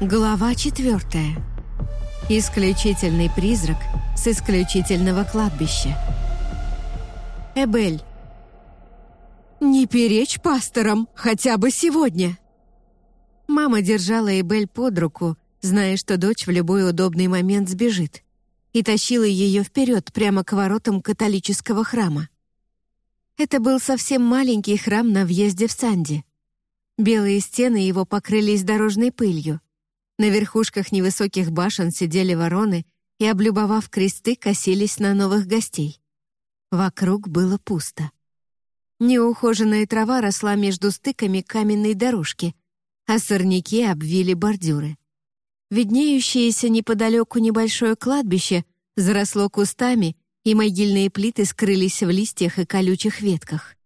Глава четвертая. Исключительный призрак с исключительного кладбища. Эбель. «Не перечь пасторам, хотя бы сегодня!» Мама держала Эбель под руку, зная, что дочь в любой удобный момент сбежит, и тащила ее вперед прямо к воротам католического храма. Это был совсем маленький храм на въезде в Санди. Белые стены его покрылись дорожной пылью — на верхушках невысоких башен сидели вороны и, облюбовав кресты, косились на новых гостей. Вокруг было пусто. Неухоженная трава росла между стыками каменной дорожки, а сорняки обвили бордюры. Виднеющееся неподалеку небольшое кладбище заросло кустами, и могильные плиты скрылись в листьях и колючих ветках.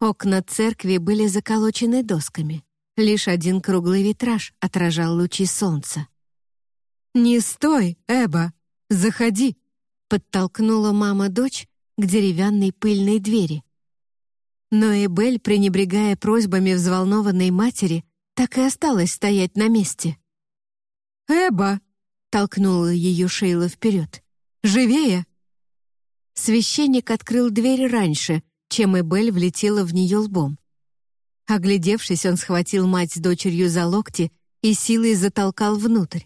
Окна церкви были заколочены досками. Лишь один круглый витраж отражал лучи солнца. «Не стой, Эба! Заходи!» — подтолкнула мама дочь к деревянной пыльной двери. Но Эбель, пренебрегая просьбами взволнованной матери, так и осталась стоять на месте. «Эба!» — толкнула ее Шейла вперед. «Живее!» Священник открыл дверь раньше, чем Эбель влетела в нее лбом. Оглядевшись, он схватил мать с дочерью за локти и силой затолкал внутрь.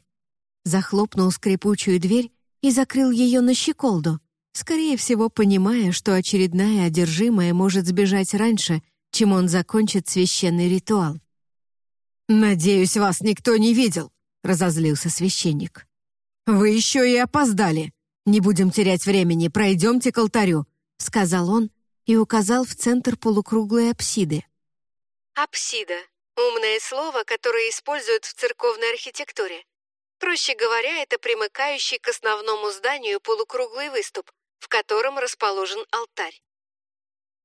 Захлопнул скрипучую дверь и закрыл ее на щеколду, скорее всего, понимая, что очередная одержимая может сбежать раньше, чем он закончит священный ритуал. «Надеюсь, вас никто не видел», — разозлился священник. «Вы еще и опоздали. Не будем терять времени, пройдемте к алтарю», — сказал он и указал в центр полукруглой апсиды. Апсида — умное слово, которое используют в церковной архитектуре. Проще говоря, это примыкающий к основному зданию полукруглый выступ, в котором расположен алтарь.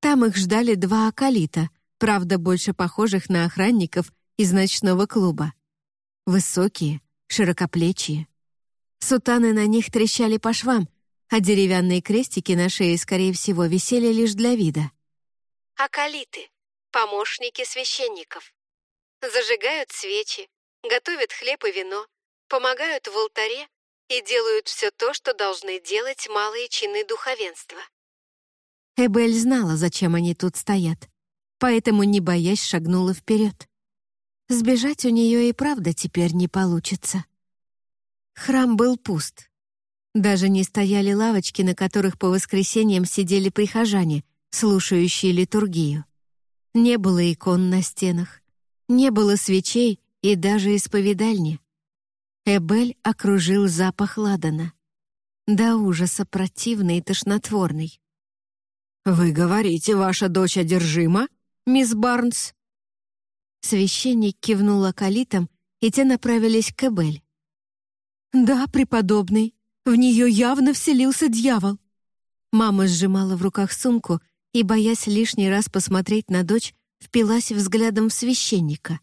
Там их ждали два акалита, правда, больше похожих на охранников из ночного клуба. Высокие, широкоплечие. Сутаны на них трещали по швам, а деревянные крестики на шее, скорее всего, висели лишь для вида. Акалиты помощники священников. Зажигают свечи, готовят хлеб и вино, помогают в алтаре и делают все то, что должны делать малые чины духовенства. Эбель знала, зачем они тут стоят, поэтому, не боясь, шагнула вперед. Сбежать у нее и правда теперь не получится. Храм был пуст. Даже не стояли лавочки, на которых по воскресеньям сидели прихожане, слушающие литургию. Не было икон на стенах, не было свечей и даже исповедальни. Эбель окружил запах ладана. До ужаса противный и тошнотворный. «Вы говорите, ваша дочь одержима, мисс Барнс?» Священник кивнул акалитам, и те направились к Эбель. «Да, преподобный, в нее явно вселился дьявол». Мама сжимала в руках сумку и, боясь лишний раз посмотреть на дочь, впилась взглядом в священника.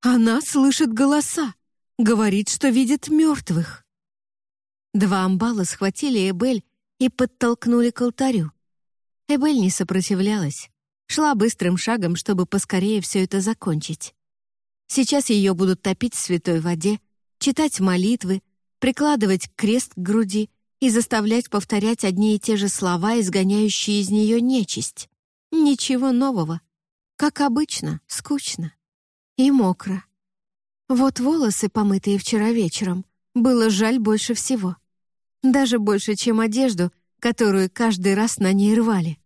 «Она слышит голоса, говорит, что видит мертвых». Два амбала схватили Эбель и подтолкнули к алтарю. Эбель не сопротивлялась, шла быстрым шагом, чтобы поскорее все это закончить. Сейчас ее будут топить в святой воде, читать молитвы, прикладывать крест к груди и заставлять повторять одни и те же слова, изгоняющие из нее нечисть. Ничего нового. Как обычно, скучно. И мокро. Вот волосы, помытые вчера вечером, было жаль больше всего. Даже больше, чем одежду, которую каждый раз на ней рвали.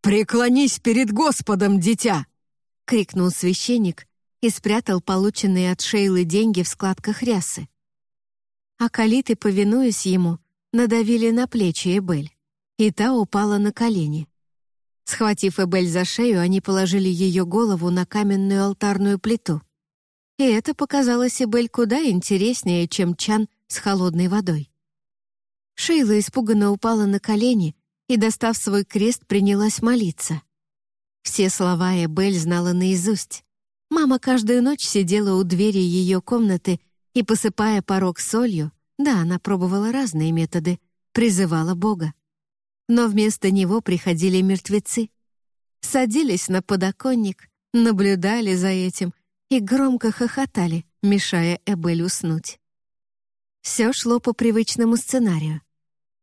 «Преклонись перед Господом, дитя!» — крикнул священник и спрятал полученные от Шейлы деньги в складках рясы. А калиты, повинуясь ему, надавили на плечи Эбель, и та упала на колени. Схватив Эбель за шею, они положили ее голову на каменную алтарную плиту. И это показалось Эбель куда интереснее, чем чан с холодной водой. Шейла испуганно упала на колени и, достав свой крест, принялась молиться. Все слова Эбель знала наизусть. Мама каждую ночь сидела у двери ее комнаты и, посыпая порог солью, да, она пробовала разные методы, призывала Бога. Но вместо него приходили мертвецы. Садились на подоконник, наблюдали за этим и громко хохотали, мешая Эбель уснуть. Все шло по привычному сценарию.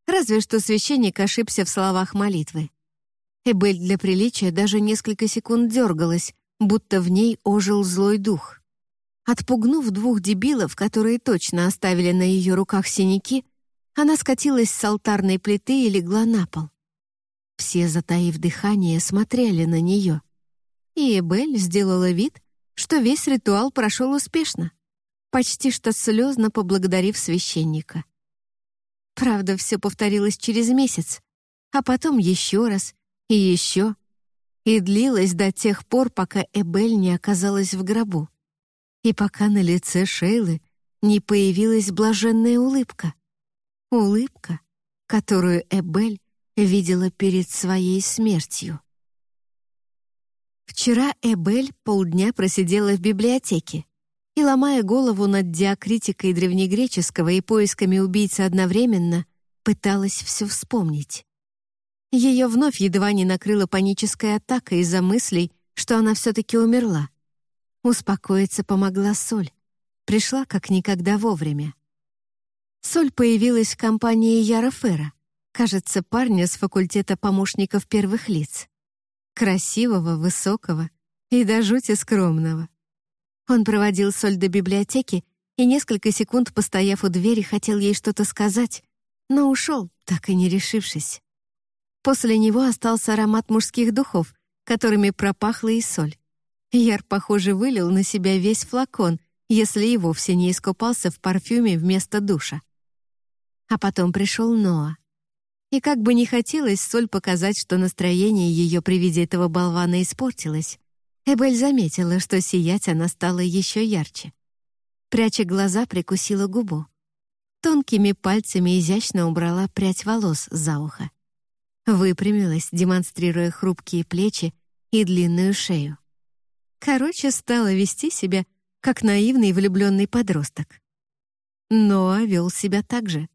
Разве что священник ошибся в словах молитвы. Эбель для приличия даже несколько секунд дергалась, будто в ней ожил злой дух. Отпугнув двух дебилов, которые точно оставили на ее руках синяки, она скатилась с алтарной плиты и легла на пол. Все, затаив дыхание, смотрели на нее. И Эбель сделала вид, что весь ритуал прошел успешно, почти что слезно поблагодарив священника. Правда, все повторилось через месяц, а потом еще раз и еще, и длилось до тех пор, пока Эбель не оказалась в гробу, и пока на лице Шейлы не появилась блаженная улыбка. Улыбка, которую Эбель видела перед своей смертью. Вчера Эбель полдня просидела в библиотеке и, ломая голову над диакритикой древнегреческого и поисками убийцы одновременно, пыталась все вспомнить. Ее вновь едва не накрыла паническая атака из-за мыслей, что она все-таки умерла. Успокоиться помогла Соль. Пришла как никогда вовремя. Соль появилась в компании Яра Фера, кажется, парня с факультета помощников первых лиц. Красивого, высокого и до жути скромного. Он проводил Соль до библиотеки и несколько секунд, постояв у двери, хотел ей что-то сказать, но ушел, так и не решившись. После него остался аромат мужских духов, которыми пропахла и соль. Яр, похоже, вылил на себя весь флакон, если и вовсе не искупался в парфюме вместо душа. А потом пришел Ноа. И как бы не хотелось Соль показать, что настроение ее при виде этого болвана испортилось, Эбель заметила, что сиять она стала еще ярче. Пряча глаза, прикусила губу. Тонкими пальцами изящно убрала прядь волос за ухо. Выпрямилась, демонстрируя хрупкие плечи и длинную шею. Короче, стала вести себя, как наивный влюбленный подросток. Ноа вел себя так же.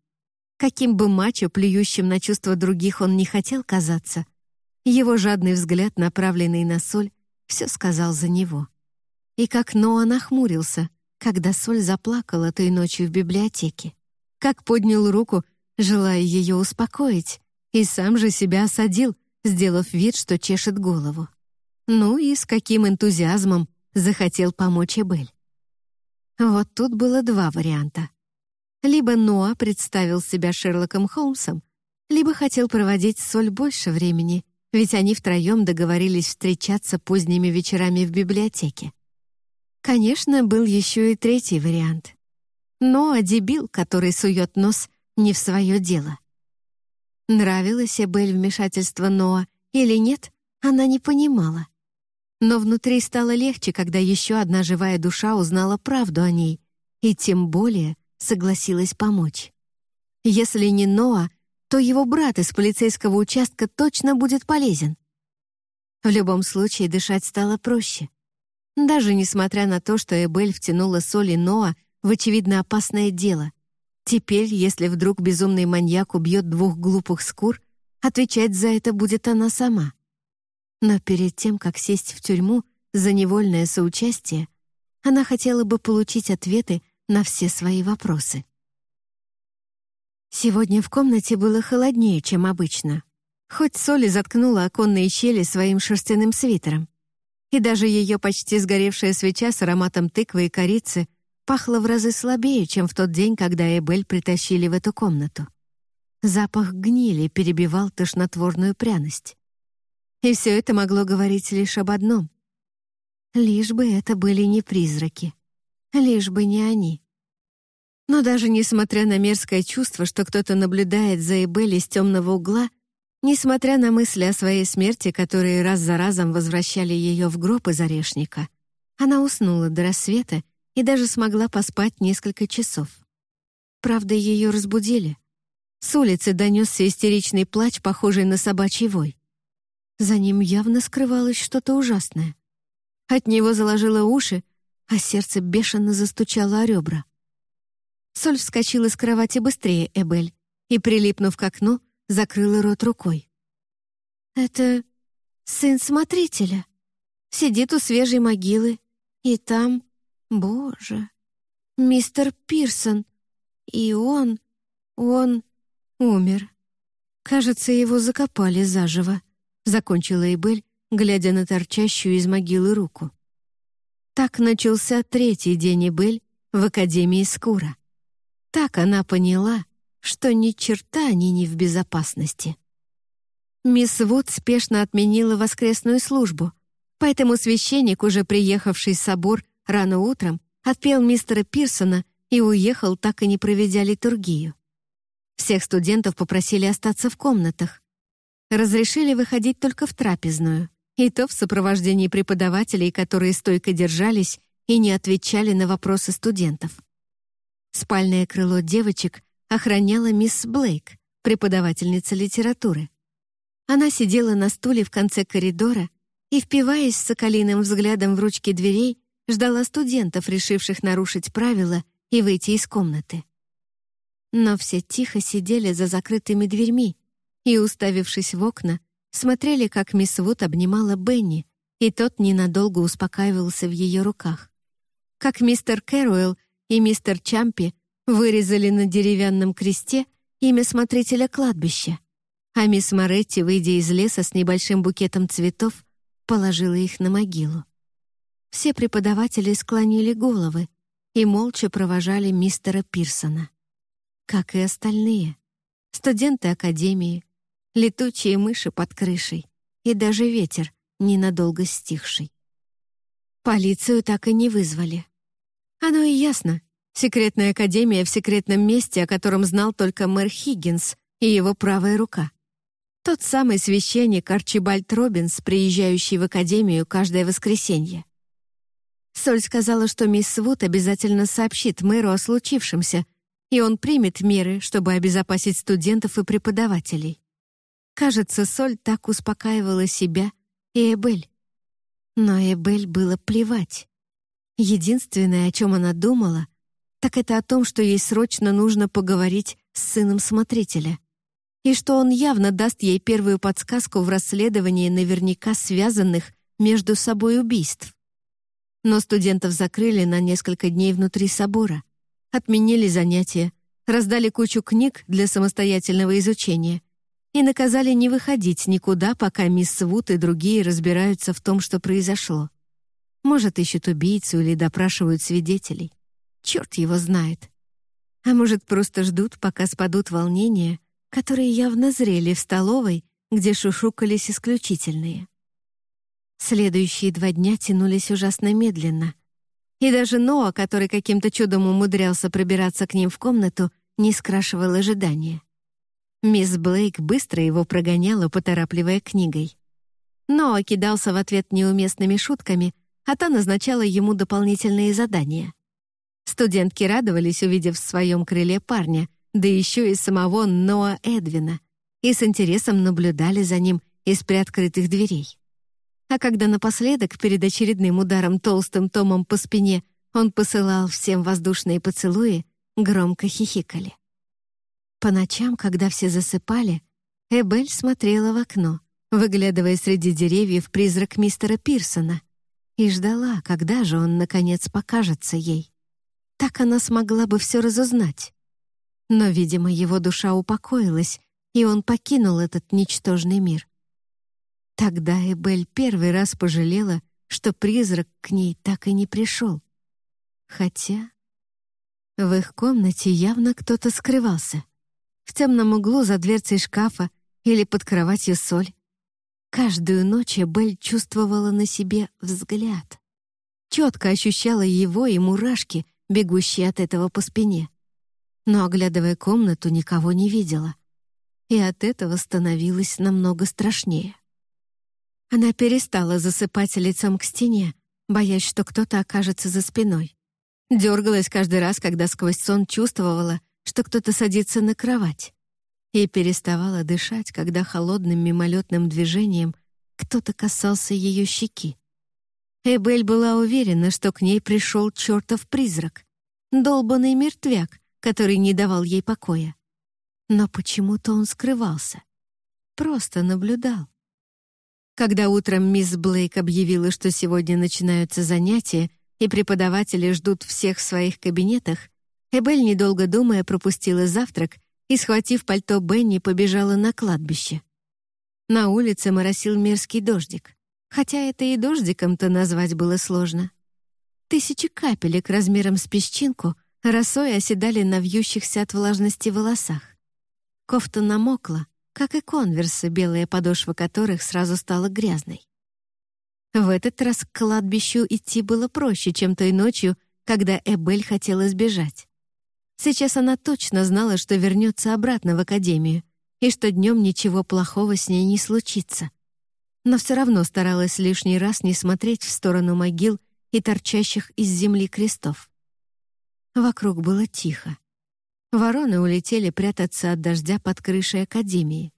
Каким бы мачо, плюющим на чувства других, он не хотел казаться, его жадный взгляд, направленный на соль, все сказал за него. И как Ноа нахмурился, когда Соль заплакала той ночью в библиотеке. Как поднял руку, желая ее успокоить, и сам же себя осадил, сделав вид, что чешет голову. Ну и с каким энтузиазмом захотел помочь Эбель. Вот тут было два варианта. Либо Ноа представил себя Шерлоком Холмсом, либо хотел проводить Соль больше времени, ведь они втроем договорились встречаться поздними вечерами в библиотеке. Конечно, был еще и третий вариант. Ноа — дебил, который сует нос не в свое дело. Нравилось Эбель вмешательство Ноа или нет, она не понимала. Но внутри стало легче, когда еще одна живая душа узнала правду о ней и тем более согласилась помочь. Если не Ноа, то его брат из полицейского участка точно будет полезен. В любом случае дышать стало проще. Даже несмотря на то, что Эбель втянула Соль и Ноа в очевидно опасное дело. Теперь, если вдруг безумный маньяк убьет двух глупых скур, отвечать за это будет она сама. Но перед тем, как сесть в тюрьму за невольное соучастие, она хотела бы получить ответы на все свои вопросы. Сегодня в комнате было холоднее, чем обычно. Хоть Соли заткнула оконные щели своим шерстяным свитером. И даже ее почти сгоревшая свеча с ароматом тыквы и корицы пахла в разы слабее, чем в тот день, когда Эбель притащили в эту комнату. Запах гнили перебивал тошнотворную пряность. И все это могло говорить лишь об одном. Лишь бы это были не призраки. Лишь бы не они. Но даже несмотря на мерзкое чувство, что кто-то наблюдает за Эбель из темного угла, несмотря на мысли о своей смерти, которые раз за разом возвращали ее в гроб из орешника, она уснула до рассвета и даже смогла поспать несколько часов. Правда, ее разбудили. С улицы донесся истеричный плач, похожий на собачий вой. За ним явно скрывалось что-то ужасное. От него заложило уши, а сердце бешено застучало о ребра. Соль вскочила с кровати быстрее Эбель и, прилипнув к окну, закрыла рот рукой. «Это сын смотрителя. Сидит у свежей могилы. И там... Боже, мистер Пирсон. И он... он умер. Кажется, его закопали заживо», — закончила Эбель, глядя на торчащую из могилы руку. Так начался третий день Эбель в Академии Скура. Так она поняла, что ни черта они не в безопасности. Мисс Вуд спешно отменила воскресную службу, поэтому священник, уже приехавший в собор рано утром, отпел мистера Пирсона и уехал, так и не проведя литургию. Всех студентов попросили остаться в комнатах. Разрешили выходить только в трапезную, и то в сопровождении преподавателей, которые стойко держались и не отвечали на вопросы студентов. Спальное крыло девочек охраняла мисс Блейк, преподавательница литературы. Она сидела на стуле в конце коридора и, впиваясь соколиным взглядом в ручки дверей, ждала студентов, решивших нарушить правила и выйти из комнаты. Но все тихо сидели за закрытыми дверьми и, уставившись в окна, смотрели, как мисс Вуд обнимала Бенни, и тот ненадолго успокаивался в ее руках. Как мистер Кэруэлл и мистер Чампи вырезали на деревянном кресте имя смотрителя кладбища — а мисс Моретти, выйдя из леса с небольшим букетом цветов, положила их на могилу. Все преподаватели склонили головы и молча провожали мистера Пирсона. Как и остальные. Студенты академии, летучие мыши под крышей и даже ветер, ненадолго стихший. Полицию так и не вызвали. Оно и ясно. Секретная академия в секретном месте, о котором знал только мэр Хиггинс и его правая рука. Тот самый священник Арчибальд Робинс, приезжающий в академию каждое воскресенье. Соль сказала, что мисс Вуд обязательно сообщит мэру о случившемся, и он примет меры, чтобы обезопасить студентов и преподавателей. Кажется, Соль так успокаивала себя и Эбель. Но Эбель было плевать. Единственное, о чем она думала, так это о том, что ей срочно нужно поговорить с сыном смотрителя — и что он явно даст ей первую подсказку в расследовании наверняка связанных между собой убийств. Но студентов закрыли на несколько дней внутри собора, отменили занятия, раздали кучу книг для самостоятельного изучения и наказали не выходить никуда, пока мисс Вуд и другие разбираются в том, что произошло. Может, ищут убийцу или допрашивают свидетелей. Черт его знает. А может, просто ждут, пока спадут волнения — которые явно зрели в столовой, где шушукались исключительные. Следующие два дня тянулись ужасно медленно. И даже Ноа, который каким-то чудом умудрялся пробираться к ним в комнату, не скрашивал ожидания. Мисс Блейк быстро его прогоняла, поторапливая книгой. Ноа кидался в ответ неуместными шутками, а та назначала ему дополнительные задания. Студентки радовались, увидев в своем крыле парня — да еще и самого Ноа Эдвина, и с интересом наблюдали за ним из приоткрытых дверей. А когда напоследок, перед очередным ударом толстым томом по спине, он посылал всем воздушные поцелуи, громко хихикали. По ночам, когда все засыпали, Эбель смотрела в окно, выглядывая среди деревьев призрак мистера Пирсона, и ждала, когда же он, наконец, покажется ей. Так она смогла бы все разузнать. Но, видимо, его душа упокоилась, и он покинул этот ничтожный мир. Тогда Эбель первый раз пожалела, что призрак к ней так и не пришел. Хотя в их комнате явно кто-то скрывался. В темном углу за дверцей шкафа или под кроватью соль. Каждую ночь Эбель чувствовала на себе взгляд. Четко ощущала его и мурашки, бегущие от этого по спине но, оглядывая комнату, никого не видела. И от этого становилось намного страшнее. Она перестала засыпать лицом к стене, боясь, что кто-то окажется за спиной. Дергалась каждый раз, когда сквозь сон чувствовала, что кто-то садится на кровать. И переставала дышать, когда холодным мимолетным движением кто-то касался ее щеки. Эбель была уверена, что к ней пришел чертов призрак, долбанный мертвяк, который не давал ей покоя. Но почему-то он скрывался. Просто наблюдал. Когда утром мисс Блейк объявила, что сегодня начинаются занятия, и преподаватели ждут всех в своих кабинетах, Эбель, недолго думая, пропустила завтрак и, схватив пальто Бенни, побежала на кладбище. На улице моросил мерзкий дождик, хотя это и дождиком-то назвать было сложно. Тысячи капелек размером с песчинку росой оседали на вьющихся от влажности волосах. Кофта намокла, как и конверсы, белая подошва которых сразу стала грязной. В этот раз к кладбищу идти было проще, чем той ночью, когда Эбель хотела сбежать. Сейчас она точно знала, что вернется обратно в академию и что днем ничего плохого с ней не случится. Но все равно старалась лишний раз не смотреть в сторону могил и торчащих из земли крестов. Вокруг было тихо. Вороны улетели прятаться от дождя под крышей академии.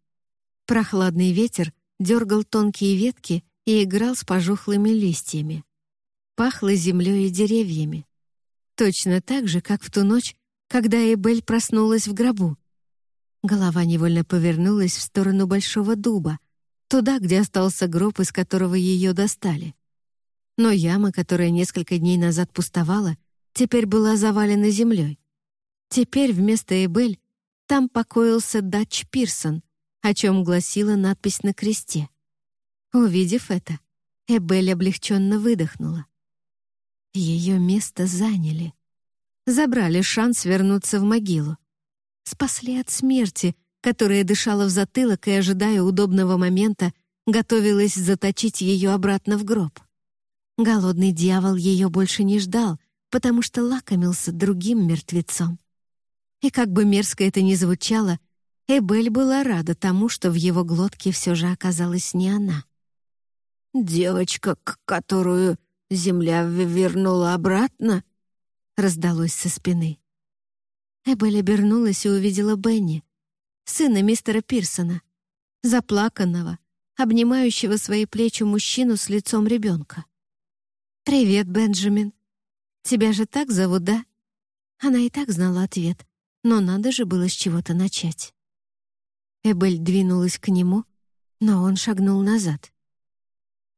Прохладный ветер дергал тонкие ветки и играл с пожухлыми листьями. Пахло землей и деревьями. Точно так же, как в ту ночь, когда Эбель проснулась в гробу. Голова невольно повернулась в сторону большого дуба, туда, где остался гроб, из которого ее достали. Но яма, которая несколько дней назад пустовала, теперь была завалена землей. Теперь вместо Эбель там покоился Дач Пирсон, о чем гласила надпись на кресте. Увидев это, Эбель облегченно выдохнула. Ее место заняли. Забрали шанс вернуться в могилу. Спасли от смерти, которая дышала в затылок и, ожидая удобного момента, готовилась заточить ее обратно в гроб. Голодный дьявол ее больше не ждал, потому что лакомился другим мертвецом. И как бы мерзко это ни звучало, Эбель была рада тому, что в его глотке все же оказалась не она. «Девочка, которую земля вернула обратно?» — раздалось со спины. Эбель обернулась и увидела Бенни, сына мистера Пирсона, заплаканного, обнимающего свои плечи мужчину с лицом ребенка. «Привет, Бенджамин. Тебя же так зовут, да?» Она и так знала ответ, но надо же было с чего-то начать. Эбель двинулась к нему, но он шагнул назад.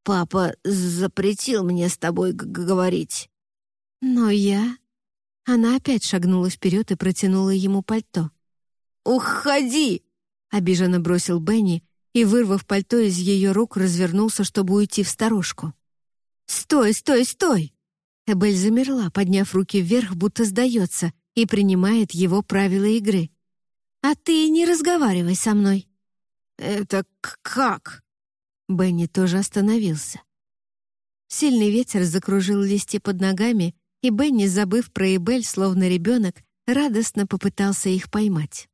«Папа запретил мне с тобой говорить». «Но я...» Она опять шагнула вперед и протянула ему пальто. «Уходи!» — обиженно бросил Бенни и, вырвав пальто из ее рук, развернулся, чтобы уйти в сторожку. «Стой, стой, стой!» Эбель замерла, подняв руки вверх, будто сдается, и принимает его правила игры. «А ты не разговаривай со мной». «Это как?» Бенни тоже остановился. Сильный ветер закружил листья под ногами, и Бенни, забыв про Эбель, словно ребенок, радостно попытался их поймать.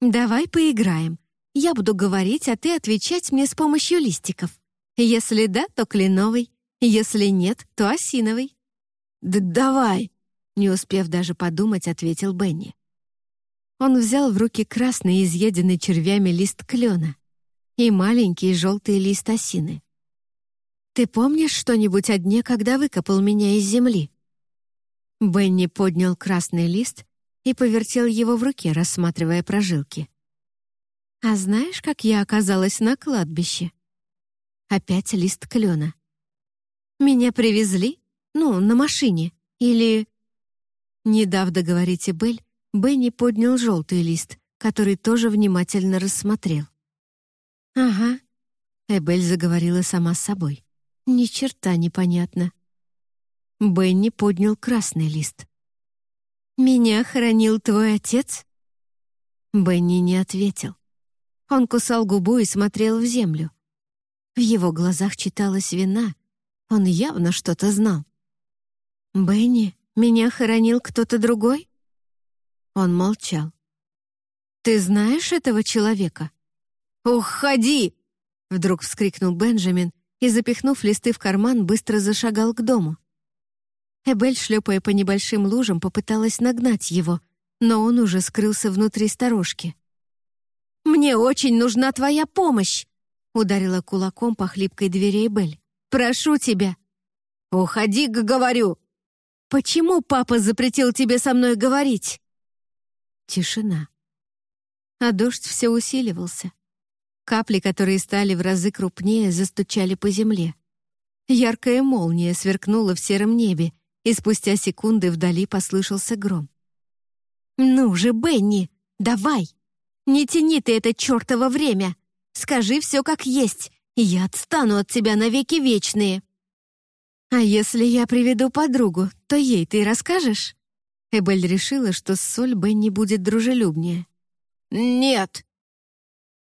«Давай поиграем. Я буду говорить, а ты отвечать мне с помощью листиков. Если да, то кленовый, если нет, то осиновый». «Да давай!» Не успев даже подумать, ответил Бенни. Он взял в руки красный, изъеденный червями лист клена и маленький желтый лист осины. «Ты помнишь что-нибудь о дне, когда выкопал меня из земли?» Бенни поднял красный лист и повертел его в руке, рассматривая прожилки. «А знаешь, как я оказалась на кладбище?» Опять лист клена. «Меня привезли? Ну, на машине. Или не дав договорить Эбель, Бенни поднял желтый лист, который тоже внимательно рассмотрел. «Ага», — Эбель заговорила сама с собой. «Ни черта непонятно». Бенни поднял красный лист. «Меня хоронил твой отец?» Бенни не ответил. Он кусал губу и смотрел в землю. В его глазах читалась вина. Он явно что-то знал. «Бенни?» Меня хоронил кто-то другой?» Он молчал. «Ты знаешь этого человека?» «Уходи!» — вдруг вскрикнул Бенджамин и, запихнув листы в карман, быстро зашагал к дому. Эбель, шлепая по небольшим лужам, попыталась нагнать его, но он уже скрылся внутри сторожки. «Мне очень нужна твоя помощь!» — ударила кулаком по хлипкой двери Эбель. «Прошу тебя!» «Уходи, говорю!» Почему папа запретил тебе со мной говорить?» Тишина. А дождь все усиливался. Капли, которые стали в разы крупнее, застучали по земле. Яркая молния сверкнула в сером небе, и спустя секунды вдали послышался гром. «Ну же, Бенни, давай! Не тяни ты это чертово время! Скажи все как есть, и я отстану от тебя навеки вечные!» «А если я приведу подругу, то ей ты расскажешь?» Эбель решила, что с Соль Бенни будет дружелюбнее. «Нет!»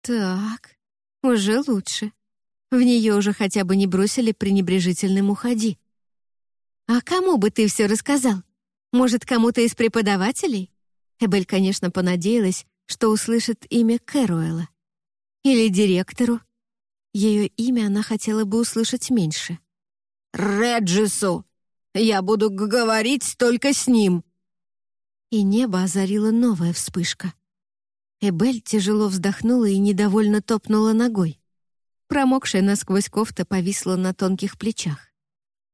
«Так, уже лучше. В нее уже хотя бы не бросили пренебрежительным «уходи». «А кому бы ты все рассказал? Может, кому-то из преподавателей?» Эбель, конечно, понадеялась, что услышит имя Кэруэла. Или директору. Ее имя она хотела бы услышать меньше. «Реджису! Я буду говорить только с ним!» И небо озарила новая вспышка. Эбель тяжело вздохнула и недовольно топнула ногой. Промокшая насквозь кофта повисла на тонких плечах.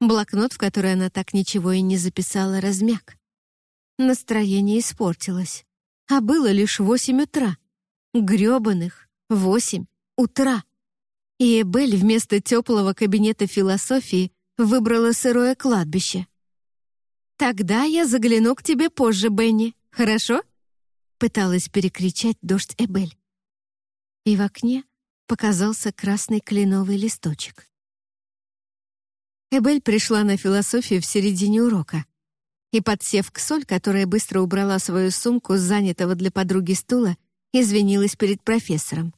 Блокнот, в который она так ничего и не записала, размяк. Настроение испортилось. А было лишь восемь утра. Грёбаных восемь утра. И Эбель вместо теплого кабинета философии выбрала сырое кладбище. «Тогда я загляну к тебе позже, Бенни, хорошо?» Пыталась перекричать дождь Эбель. И в окне показался красный кленовый листочек. Эбель пришла на философию в середине урока и, подсев к Соль, которая быстро убрала свою сумку с занятого для подруги стула, извинилась перед профессором.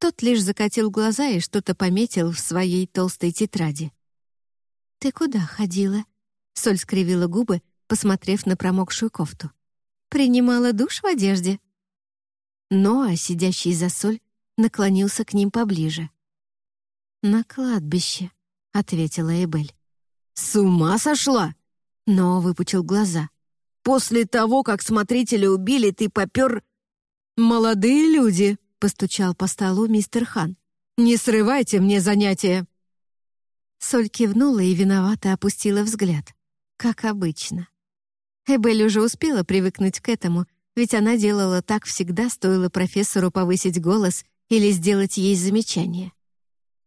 Тот лишь закатил глаза и что-то пометил в своей толстой тетради. «Ты куда ходила?» Соль скривила губы, посмотрев на промокшую кофту. «Принимала душ в одежде?» Ноа, сидящий за соль, наклонился к ним поближе. «На кладбище», — ответила Эбель. «С ума сошла?» Ноа выпучил глаза. «После того, как смотрителя убили, ты попер...» «Молодые люди», — постучал по столу мистер Хан. «Не срывайте мне занятия!» Соль кивнула и виновато опустила взгляд. Как обычно. Эбель уже успела привыкнуть к этому, ведь она делала так всегда, стоило профессору повысить голос или сделать ей замечание.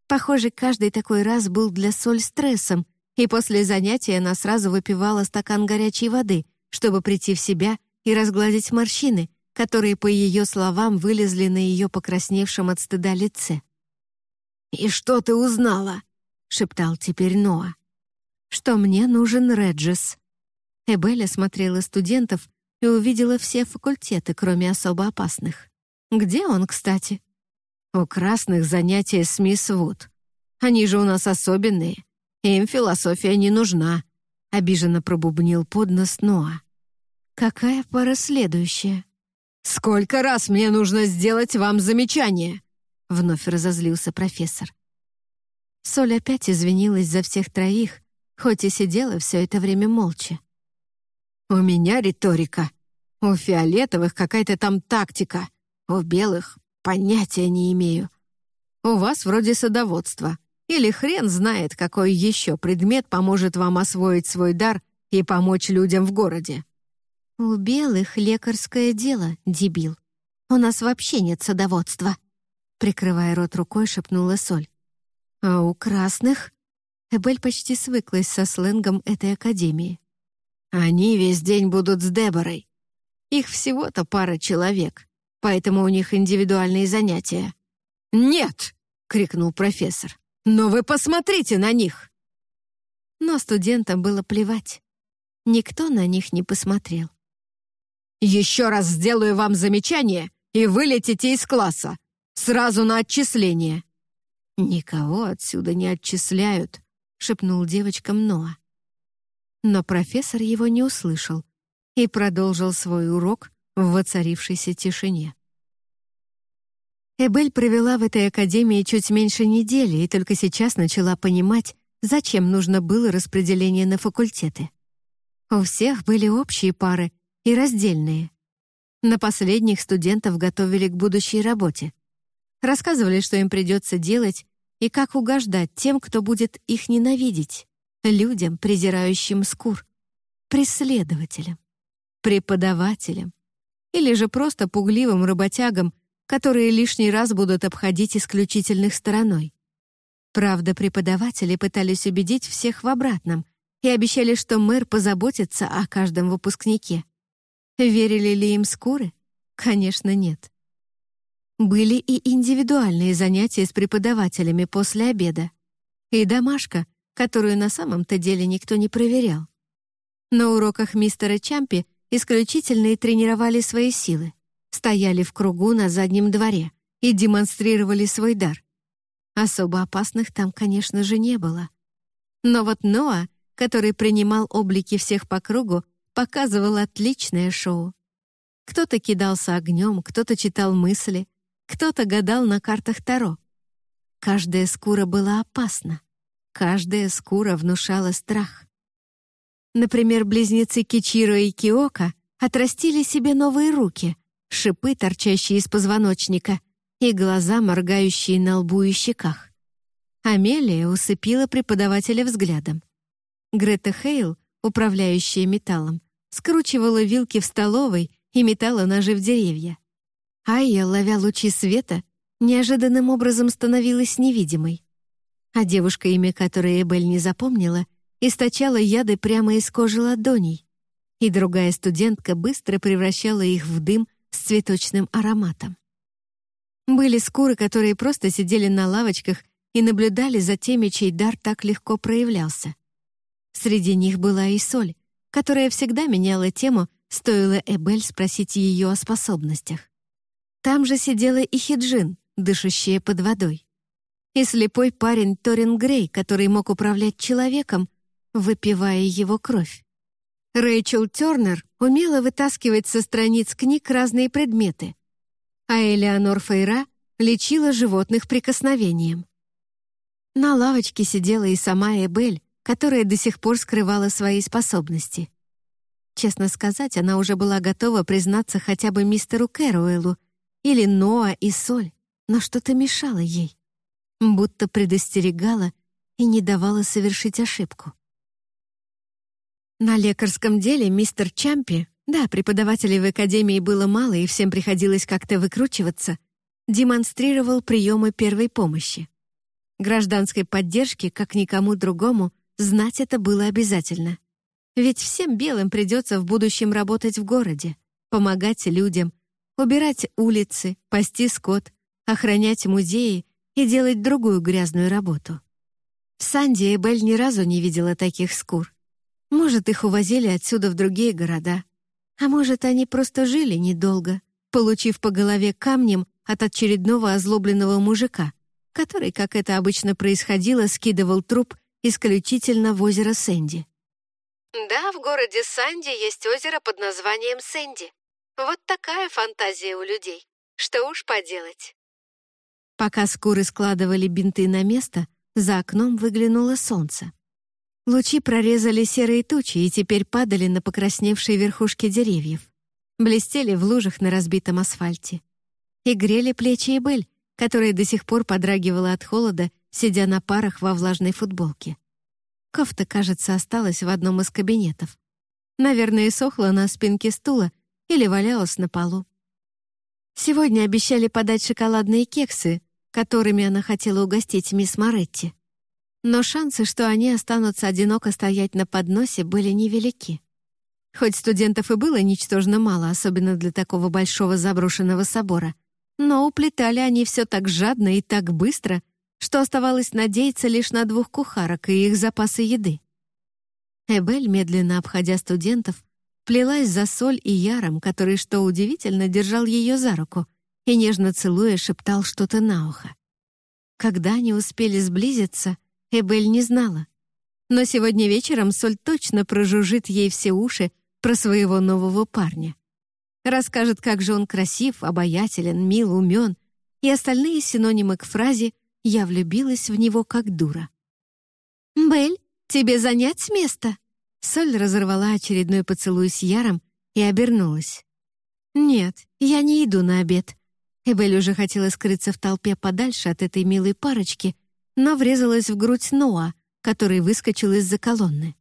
Похоже, каждый такой раз был для Соль стрессом, и после занятия она сразу выпивала стакан горячей воды, чтобы прийти в себя и разгладить морщины, которые, по ее словам, вылезли на ее покрасневшем от стыда лице. «И что ты узнала?» — шептал теперь Ноа. «Что мне нужен Реджес». Эбеля смотрела студентов и увидела все факультеты, кроме особо опасных. «Где он, кстати?» «У красных занятия с мисс Вуд. Они же у нас особенные. Им философия не нужна», — обиженно пробубнил под нос Ноа. «Какая пара следующая?» «Сколько раз мне нужно сделать вам замечание?» — вновь разозлился профессор. Соль опять извинилась за всех троих, хоть и сидела все это время молча. «У меня риторика. У фиолетовых какая-то там тактика. У белых понятия не имею. У вас вроде садоводство. Или хрен знает, какой еще предмет поможет вам освоить свой дар и помочь людям в городе». «У белых лекарское дело, дебил. У нас вообще нет садоводства», — прикрывая рот рукой, шепнула Соль. А у красных... Эбель почти свыклась со сленгом этой академии. Они весь день будут с Деборой. Их всего-то пара человек, поэтому у них индивидуальные занятия. «Нет!» — крикнул профессор. «Но вы посмотрите на них!» Но студентам было плевать. Никто на них не посмотрел. «Еще раз сделаю вам замечание, и вылетите из класса. Сразу на отчисление. «Никого отсюда не отчисляют», — шепнул девочкам Ноа. Но профессор его не услышал и продолжил свой урок в воцарившейся тишине. Эбель провела в этой академии чуть меньше недели и только сейчас начала понимать, зачем нужно было распределение на факультеты. У всех были общие пары и раздельные. На последних студентов готовили к будущей работе — Рассказывали, что им придется делать и как угождать тем, кто будет их ненавидеть, людям, презирающим скур, преследователям, преподавателям или же просто пугливым работягам, которые лишний раз будут обходить исключительных стороной. Правда, преподаватели пытались убедить всех в обратном и обещали, что мэр позаботится о каждом выпускнике. Верили ли им скуры? Конечно, нет. Были и индивидуальные занятия с преподавателями после обеда. И домашка, которую на самом-то деле никто не проверял. На уроках мистера Чампи исключительно и тренировали свои силы, стояли в кругу на заднем дворе и демонстрировали свой дар. Особо опасных там, конечно же, не было. Но вот Ноа, который принимал облики всех по кругу, показывал отличное шоу. Кто-то кидался огнем, кто-то читал мысли, кто-то гадал на картах Таро. Каждая скура была опасна. Каждая скура внушала страх. Например, близнецы Кичиро и Киока отрастили себе новые руки, шипы, торчащие из позвоночника, и глаза, моргающие на лбу и щеках. Амелия усыпила преподавателя взглядом. Грета Хейл, управляющая металлом, скручивала вилки в столовой и метала ножи в деревья. Айя, ловя лучи света, неожиданным образом становилась невидимой. А девушка, имя которой Эбель не запомнила, источала яды прямо из кожи ладоней, и другая студентка быстро превращала их в дым с цветочным ароматом. Были скуры, которые просто сидели на лавочках и наблюдали за теми, чей дар так легко проявлялся. Среди них была и Соль, которая всегда меняла тему, стоило Эбель спросить ее о способностях. Там же сидела и Хиджин, дышащая под водой. И слепой парень Торин Грей, который мог управлять человеком, выпивая его кровь. Рэйчел Тернер умела вытаскивать со страниц книг разные предметы, а Элеонор Фейра лечила животных прикосновением. На лавочке сидела и сама Эбель, которая до сих пор скрывала свои способности. Честно сказать, она уже была готова признаться хотя бы мистеру Кэруэлу или Ноа и Соль, но что-то мешало ей, будто предостерегала и не давала совершить ошибку. На лекарском деле мистер Чампи, да, преподавателей в академии было мало и всем приходилось как-то выкручиваться, демонстрировал приемы первой помощи. Гражданской поддержки, как никому другому, знать это было обязательно. Ведь всем белым придется в будущем работать в городе, помогать людям, убирать улицы, пасти скот, охранять музеи и делать другую грязную работу. Санди Эбель ни разу не видела таких скур. Может, их увозили отсюда в другие города. А может, они просто жили недолго, получив по голове камнем от очередного озлобленного мужика, который, как это обычно происходило, скидывал труп исключительно в озеро Сэнди. Да, в городе Санди есть озеро под названием Сэнди. Вот такая фантазия у людей. Что уж поделать. Пока скуры складывали бинты на место, за окном выглянуло солнце. Лучи прорезали серые тучи и теперь падали на покрасневшие верхушки деревьев. Блестели в лужах на разбитом асфальте. И грели плечи Эбель, которая до сих пор подрагивала от холода, сидя на парах во влажной футболке. Кофта, кажется, осталась в одном из кабинетов. Наверное, сохла на спинке стула или валялась на полу. Сегодня обещали подать шоколадные кексы, которыми она хотела угостить мисс Моретти но шансы, что они останутся одиноко стоять на подносе, были невелики. Хоть студентов и было ничтожно мало, особенно для такого большого заброшенного собора, но уплетали они все так жадно и так быстро, что оставалось надеяться лишь на двух кухарок и их запасы еды. Эбель, медленно обходя студентов, плелась за Соль и Яром, который, что удивительно, держал ее за руку и, нежно целуя, шептал что-то на ухо. Когда они успели сблизиться — Эбель не знала. Но сегодня вечером Соль точно прожужжит ей все уши про своего нового парня. Расскажет, как же он красив, обаятелен, мил, умен и остальные синонимы к фразе «я влюбилась в него как дура». «Бель, тебе занять с места?» Соль разорвала очередной поцелуй с Яром и обернулась. «Нет, я не иду на обед». Эбель уже хотела скрыться в толпе подальше от этой милой парочки, но врезалась в грудь Ноа, который выскочил из-за колонны.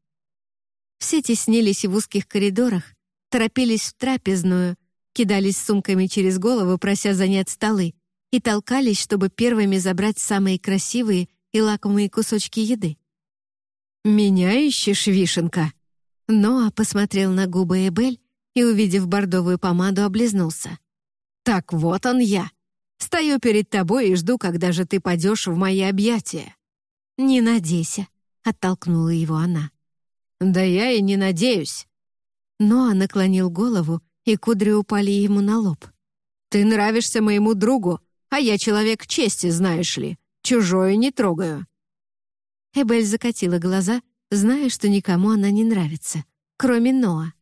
Все теснились в узких коридорах, торопились в трапезную, кидались сумками через голову, прося занять столы, и толкались, чтобы первыми забрать самые красивые и лакомые кусочки еды. «Меня ищешь, вишенка?» Ноа посмотрел на губы Эбель и, увидев бордовую помаду, облизнулся. «Так вот он я. Стою перед тобой и жду, когда же ты падешь в мои объятия». «Не надейся», — оттолкнула его она. «Да я и не надеюсь». Ноа наклонил голову, и кудри упали ему на лоб. «Ты нравишься моему другу, а я человек чести, знаешь ли. Чужое не трогаю». Эбель закатила глаза, зная, что никому она не нравится, кроме Ноа.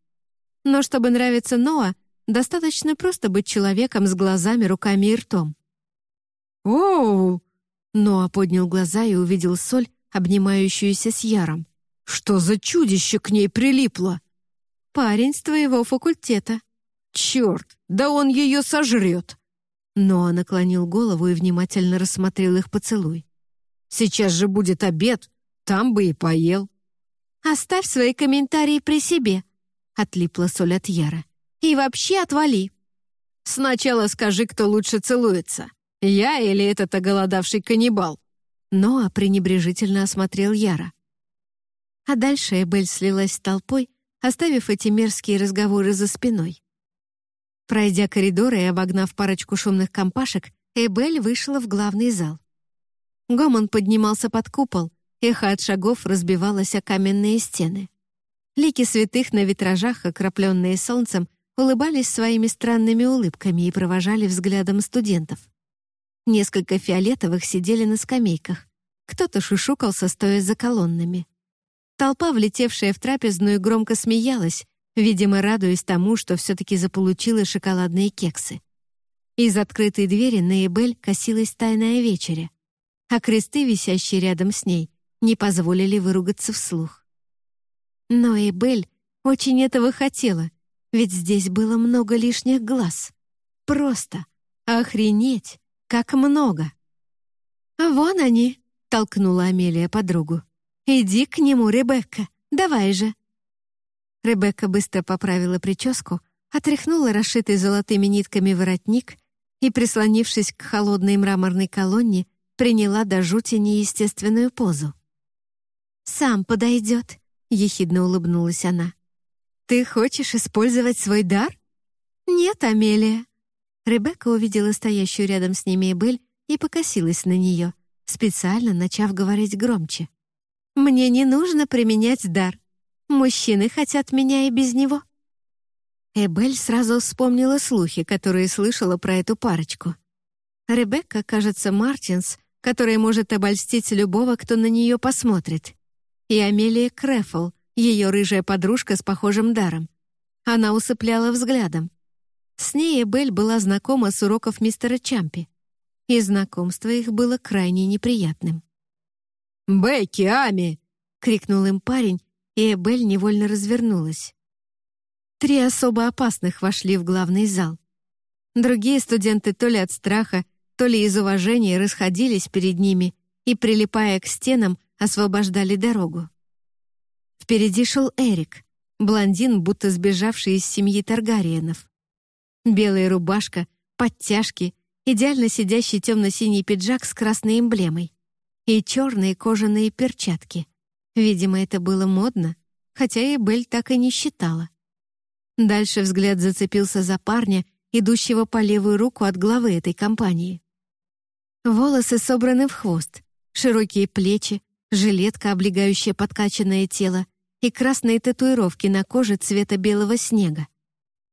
Но чтобы нравиться Ноа, достаточно просто быть человеком с глазами, руками и ртом. «Оу!» Ноа поднял глаза и увидел соль, обнимающуюся с Яром. «Что за чудище к ней прилипло?» «Парень с твоего факультета». «Черт, да он ее сожрет!» Ноа наклонил голову и внимательно рассмотрел их поцелуй. «Сейчас же будет обед, там бы и поел». «Оставь свои комментарии при себе», — отлипла соль от Яра. «И вообще отвали». «Сначала скажи, кто лучше целуется, я или этот оголодавший каннибал?» Ноа пренебрежительно осмотрел Яра. А дальше Эбель слилась с толпой, оставив эти мерзкие разговоры за спиной. Пройдя коридоры и обогнав парочку шумных компашек, Эбель вышла в главный зал. Гомон поднимался под купол, эхо от шагов разбивалось о каменные стены. Лики святых на витражах, окропленные солнцем, улыбались своими странными улыбками и провожали взглядом студентов. Несколько фиолетовых сидели на скамейках. Кто-то шушукался, стоя за колоннами. Толпа, влетевшая в трапезную, громко смеялась, видимо, радуясь тому, что все-таки заполучила шоколадные кексы. Из открытой двери на Эбель косилась тайная вечеря, а кресты, висящие рядом с ней, не позволили выругаться вслух. Но Эбель очень этого хотела, ведь здесь было много лишних глаз. Просто охренеть, как много! «Вон они!» — толкнула Амелия подругу. «Иди к нему, Ребекка, давай же!» Ребекка быстро поправила прическу, отряхнула расшитый золотыми нитками воротник и, прислонившись к холодной мраморной колонне, приняла до жути неестественную позу. «Сам подойдет», — ехидно улыбнулась она. «Ты хочешь использовать свой дар?» «Нет, Амелия». Ребекка увидела стоящую рядом с ними Эбель и покосилась на нее, специально начав говорить громче. «Мне не нужно применять дар. Мужчины хотят меня и без него». Эбель сразу вспомнила слухи, которые слышала про эту парочку. Ребекка, кажется, Мартинс, которая может обольстить любого, кто на нее посмотрит. И Амелия Крефл, ее рыжая подружка с похожим даром. Она усыпляла взглядом. С ней Эбель была знакома с уроков мистера Чампи. И знакомство их было крайне неприятным. «Бекки, Ами!» — крикнул им парень, и Эбель невольно развернулась. Три особо опасных вошли в главный зал. Другие студенты то ли от страха, то ли из уважения расходились перед ними и, прилипая к стенам, освобождали дорогу. Впереди шел Эрик, блондин, будто сбежавший из семьи Таргариенов. Белая рубашка, подтяжки, идеально сидящий темно-синий пиджак с красной эмблемой и черные кожаные перчатки. Видимо, это было модно, хотя и Бель так и не считала. Дальше взгляд зацепился за парня, идущего по левую руку от главы этой компании. Волосы собраны в хвост, широкие плечи, жилетка, облегающая подкачанное тело, и красные татуировки на коже цвета белого снега.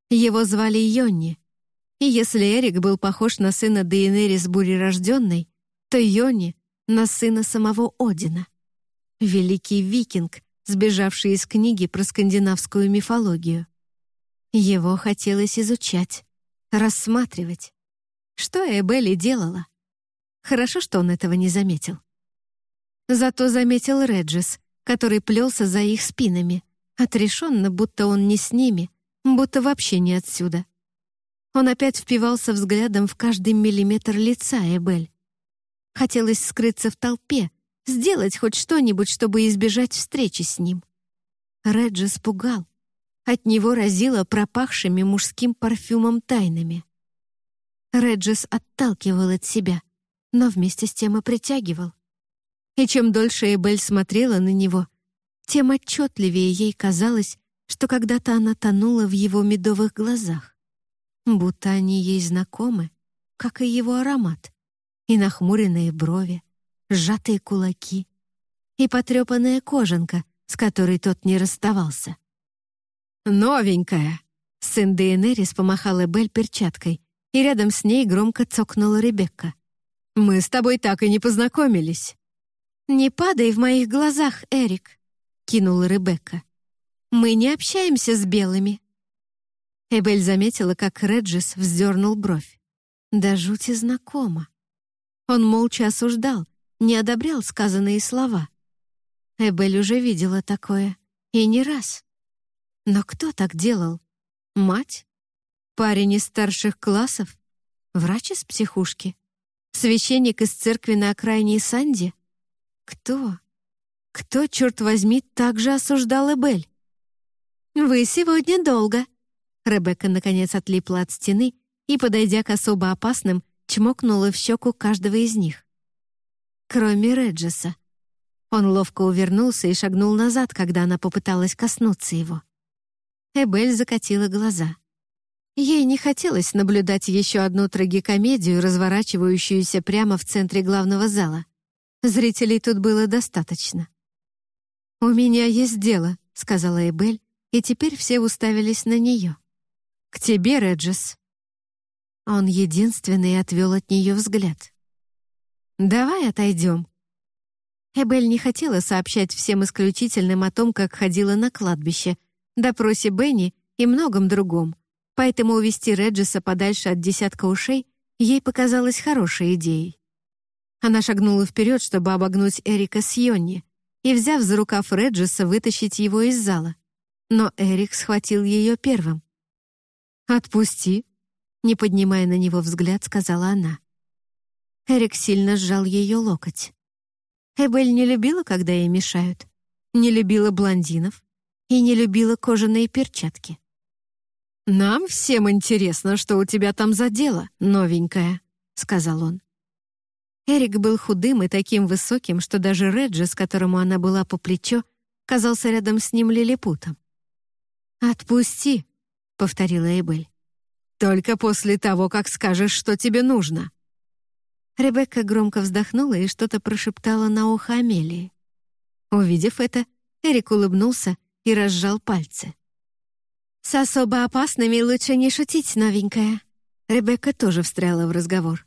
Его звали Йонни. И если Эрик был похож на сына Дейенерис Бурерожденной, то Йонни — на сына самого Одина. Великий викинг, сбежавший из книги про скандинавскую мифологию. Его хотелось изучать, рассматривать. Что Эбели делала? Хорошо, что он этого не заметил. Зато заметил Реджис, который плелся за их спинами, отрешенно, будто он не с ними, будто вообще не отсюда. Он опять впивался взглядом в каждый миллиметр лица Эбель. Хотелось скрыться в толпе, Сделать хоть что-нибудь, чтобы избежать встречи с ним. Реджи спугал. От него разило пропахшими мужским парфюмом тайнами. Реджис отталкивал от себя, но вместе с тем и притягивал. И чем дольше Эбель смотрела на него, тем отчетливее ей казалось, что когда-то она тонула в его медовых глазах. Будто они ей знакомы, как и его аромат, и нахмуренные брови, сжатые кулаки, и потрепанная кожанка, с которой тот не расставался. «Новенькая!» Сын Дейенерис помахал Эбель перчаткой, и рядом с ней громко цокнула Ребекка. «Мы с тобой так и не познакомились». «Не падай в моих глазах, Эрик», — кинула Ребекка. «Мы не общаемся с белыми». Эбель заметила, как Реджис вздернул бровь. Да жути знакомо. Он молча осуждал, не одобрял сказанные слова. Эбель уже видела такое, и не раз. Но кто так делал? Мать? Парень из старших классов? Врач из психушки? Священник из церкви на окраине Санди? Кто? Кто, черт возьми, так же осуждал Эбель? «Вы сегодня долго». Ребекка, наконец, отлипла от стены и, подойдя к особо опасным, чмокнула в щеку каждого из них. Кроме Реджеса. Он ловко увернулся и шагнул назад, когда она попыталась коснуться его. Эбель закатила глаза. Ей не хотелось наблюдать еще одну трагикомедию, разворачивающуюся прямо в центре главного зала. Зрителей тут было достаточно. «У меня есть дело», — сказала Эбель, и теперь все уставились на нее. «К тебе, Реджес». Он единственный отвел от нее взгляд. «Давай отойдем». Эбель не хотела сообщать всем исключительным о том, как ходила на кладбище — допросе Бенни и многом другом, поэтому увести Реджиса подальше от десятка ушей ей показалось хорошей идеей. Она шагнула вперед, чтобы обогнуть Эрика с Йонни, и, взяв за рукав Реджиса, вытащить его из зала. Но Эрик схватил ее первым. «Отпусти», — не поднимая на него взгляд, сказала она. Эрик сильно сжал ее локоть. Эбель не любила, когда ей мешают. Не любила блондинов, и не любила кожаные перчатки. «Нам всем интересно, что у тебя там за дело, новенькая», — сказал он. Эрик был худым и таким высоким, что даже Реджи, с которому она была по плечо, казался рядом с ним лилипутом. «Отпусти», — повторила Эбель. «Только после того, как скажешь, что тебе нужно». Ребекка громко вздохнула и что-то прошептала на ухо Амелии. Увидев это, Эрик улыбнулся и разжал пальцы. «С особо опасными лучше не шутить, новенькая». Ребекка тоже встряла в разговор.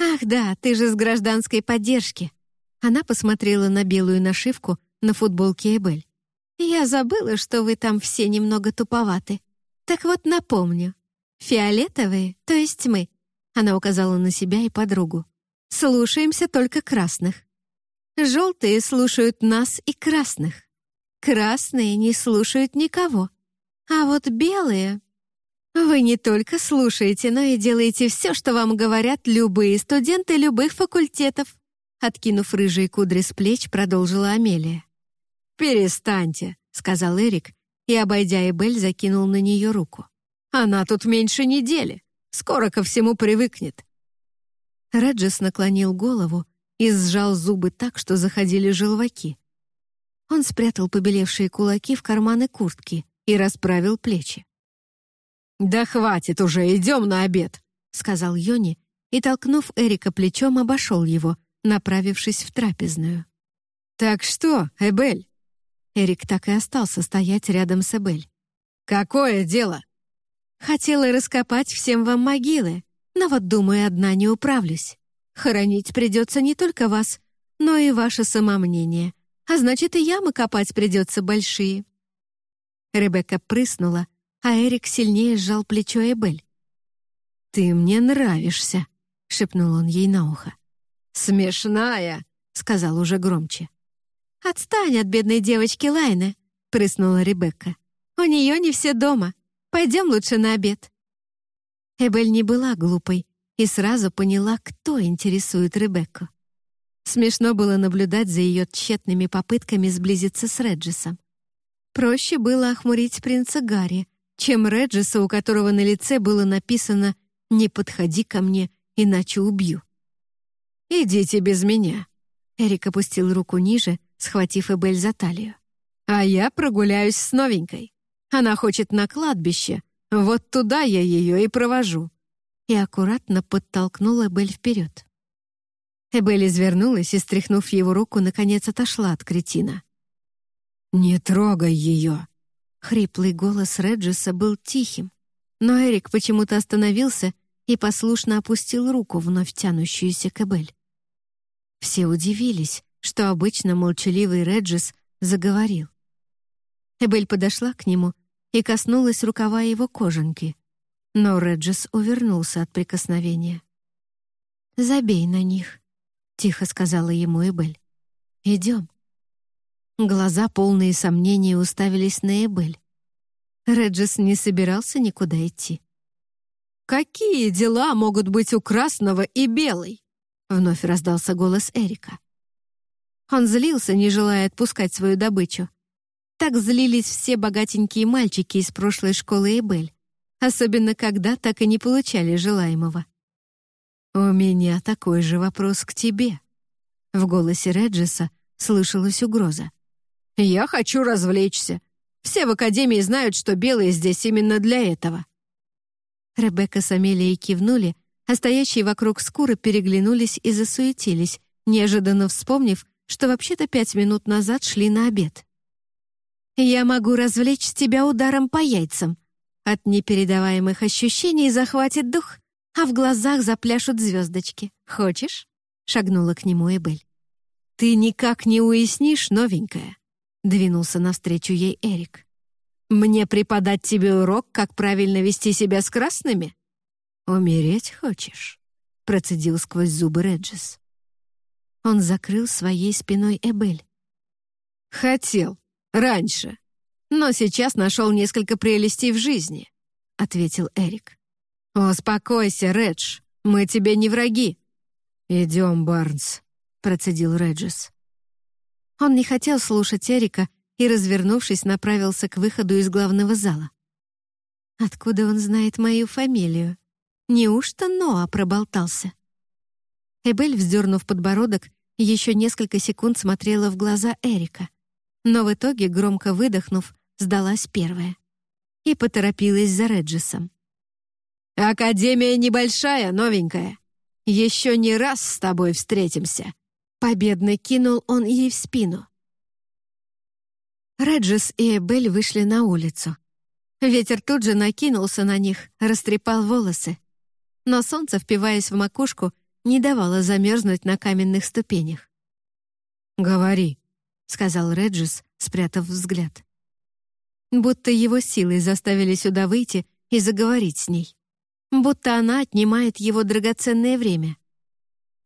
«Ах да, ты же с гражданской поддержки». Она посмотрела на белую нашивку на футболке Эбель. «Я забыла, что вы там все немного туповаты. Так вот напомню. Фиолетовые, то есть мы». Она указала на себя и подругу. «Слушаемся только красных. Желтые слушают нас и красных. Красные не слушают никого. А вот белые... Вы не только слушаете, но и делаете все, что вам говорят любые студенты любых факультетов. Откинув рыжие кудри с плеч, продолжила Амелия. «Перестаньте», — сказал Эрик, и, обойдя Эбель, закинул на нее руку. «Она тут меньше недели. Скоро ко всему привыкнет». Реджес наклонил голову и сжал зубы так, что заходили желваки. Он спрятал побелевшие кулаки в карманы куртки и расправил плечи. «Да хватит уже, идем на обед», — сказал Йони, и, толкнув Эрика плечом, обошел его, направившись в трапезную. «Так что, Эбель?» Эрик так и остался стоять рядом с Эбель. «Какое дело?» «Хотела раскопать всем вам могилы, но вот, думаю, одна не управлюсь. Хоронить придется не только вас, но и ваше самомнение, а значит, и ямы копать придется большие». Ребекка прыснула, а Эрик сильнее сжал плечо Эбель. «Ты мне нравишься», — шепнул он ей на ухо. «Смешная», — сказал уже громче. «Отстань от бедной девочки Лайны», — прыснула Ребекка. «У нее не все дома. Пойдем лучше на обед». Эбель не была глупой и сразу поняла, кто интересует Ребекку. Смешно было наблюдать за ее тщетными попытками сблизиться с Реджисом. Проще было охмурить принца Гарри, чем Реджиса, у которого на лице было написано «Не подходи ко мне, иначе убью». «Идите без меня». Эрик опустил руку ниже, схватив Эбель за талию. «А я прогуляюсь с новенькой. Она хочет на кладбище. Вот туда я ее и провожу». И аккуратно подтолкнул Эбель вперед. Эбель извернулась и, стряхнув его руку, наконец отошла от кретина. «Не трогай ее!» Хриплый голос Реджиса был тихим, но Эрик почему-то остановился и послушно опустил руку, вновь тянущуюся к Эбель. Все удивились, что обычно молчаливый Реджис заговорил. Эбель подошла к нему и коснулась рукава его кожанки, но Реджис увернулся от прикосновения. «Забей на них», — тихо сказала ему Эбель. «Идем». Глаза, полные сомнений, уставились на Эбель. Реджис не собирался никуда идти. «Какие дела могут быть у красного и белой?» Вновь раздался голос Эрика. Он злился, не желая отпускать свою добычу. Так злились все богатенькие мальчики из прошлой школы Эбель, особенно когда так и не получали желаемого. «У меня такой же вопрос к тебе». В голосе Реджиса слышалась угроза. «Я хочу развлечься. Все в Академии знают, что белые здесь именно для этого». Ребекка с Амелией кивнули, а стоящие вокруг скуры переглянулись и засуетились, неожиданно вспомнив, что вообще-то пять минут назад шли на обед. «Я могу развлечь тебя ударом по яйцам. От непередаваемых ощущений захватит дух, а в глазах запляшут звездочки. Хочешь?» — шагнула к нему Эбель. «Ты никак не уяснишь, новенькая», — двинулся навстречу ей Эрик. «Мне преподать тебе урок, как правильно вести себя с красными?» «Умереть хочешь?» — процедил сквозь зубы Реджис. Он закрыл своей спиной Эбель. «Хотел. Раньше. Но сейчас нашел несколько прелестей в жизни», — ответил Эрик. «Успокойся, Редж, мы тебе не враги». «Идем, Барнс», — процедил Реджис. Он не хотел слушать Эрика и, развернувшись, направился к выходу из главного зала. «Откуда он знает мою фамилию? Неужто Ноа проболтался?» Эбель, вздернув подбородок, еще несколько секунд смотрела в глаза Эрика, но в итоге, громко выдохнув, сдалась первая и поторопилась за Реджисом. «Академия небольшая, новенькая. Еще не раз с тобой встретимся», — победно кинул он ей в спину. Реджис и Эбель вышли на улицу. Ветер тут же накинулся на них, растрепал волосы. Но солнце, впиваясь в макушку, не давало замерзнуть на каменных ступенях. «Говори», — сказал Реджис, спрятав взгляд. Будто его силой заставили сюда выйти и заговорить с ней будто она отнимает его драгоценное время.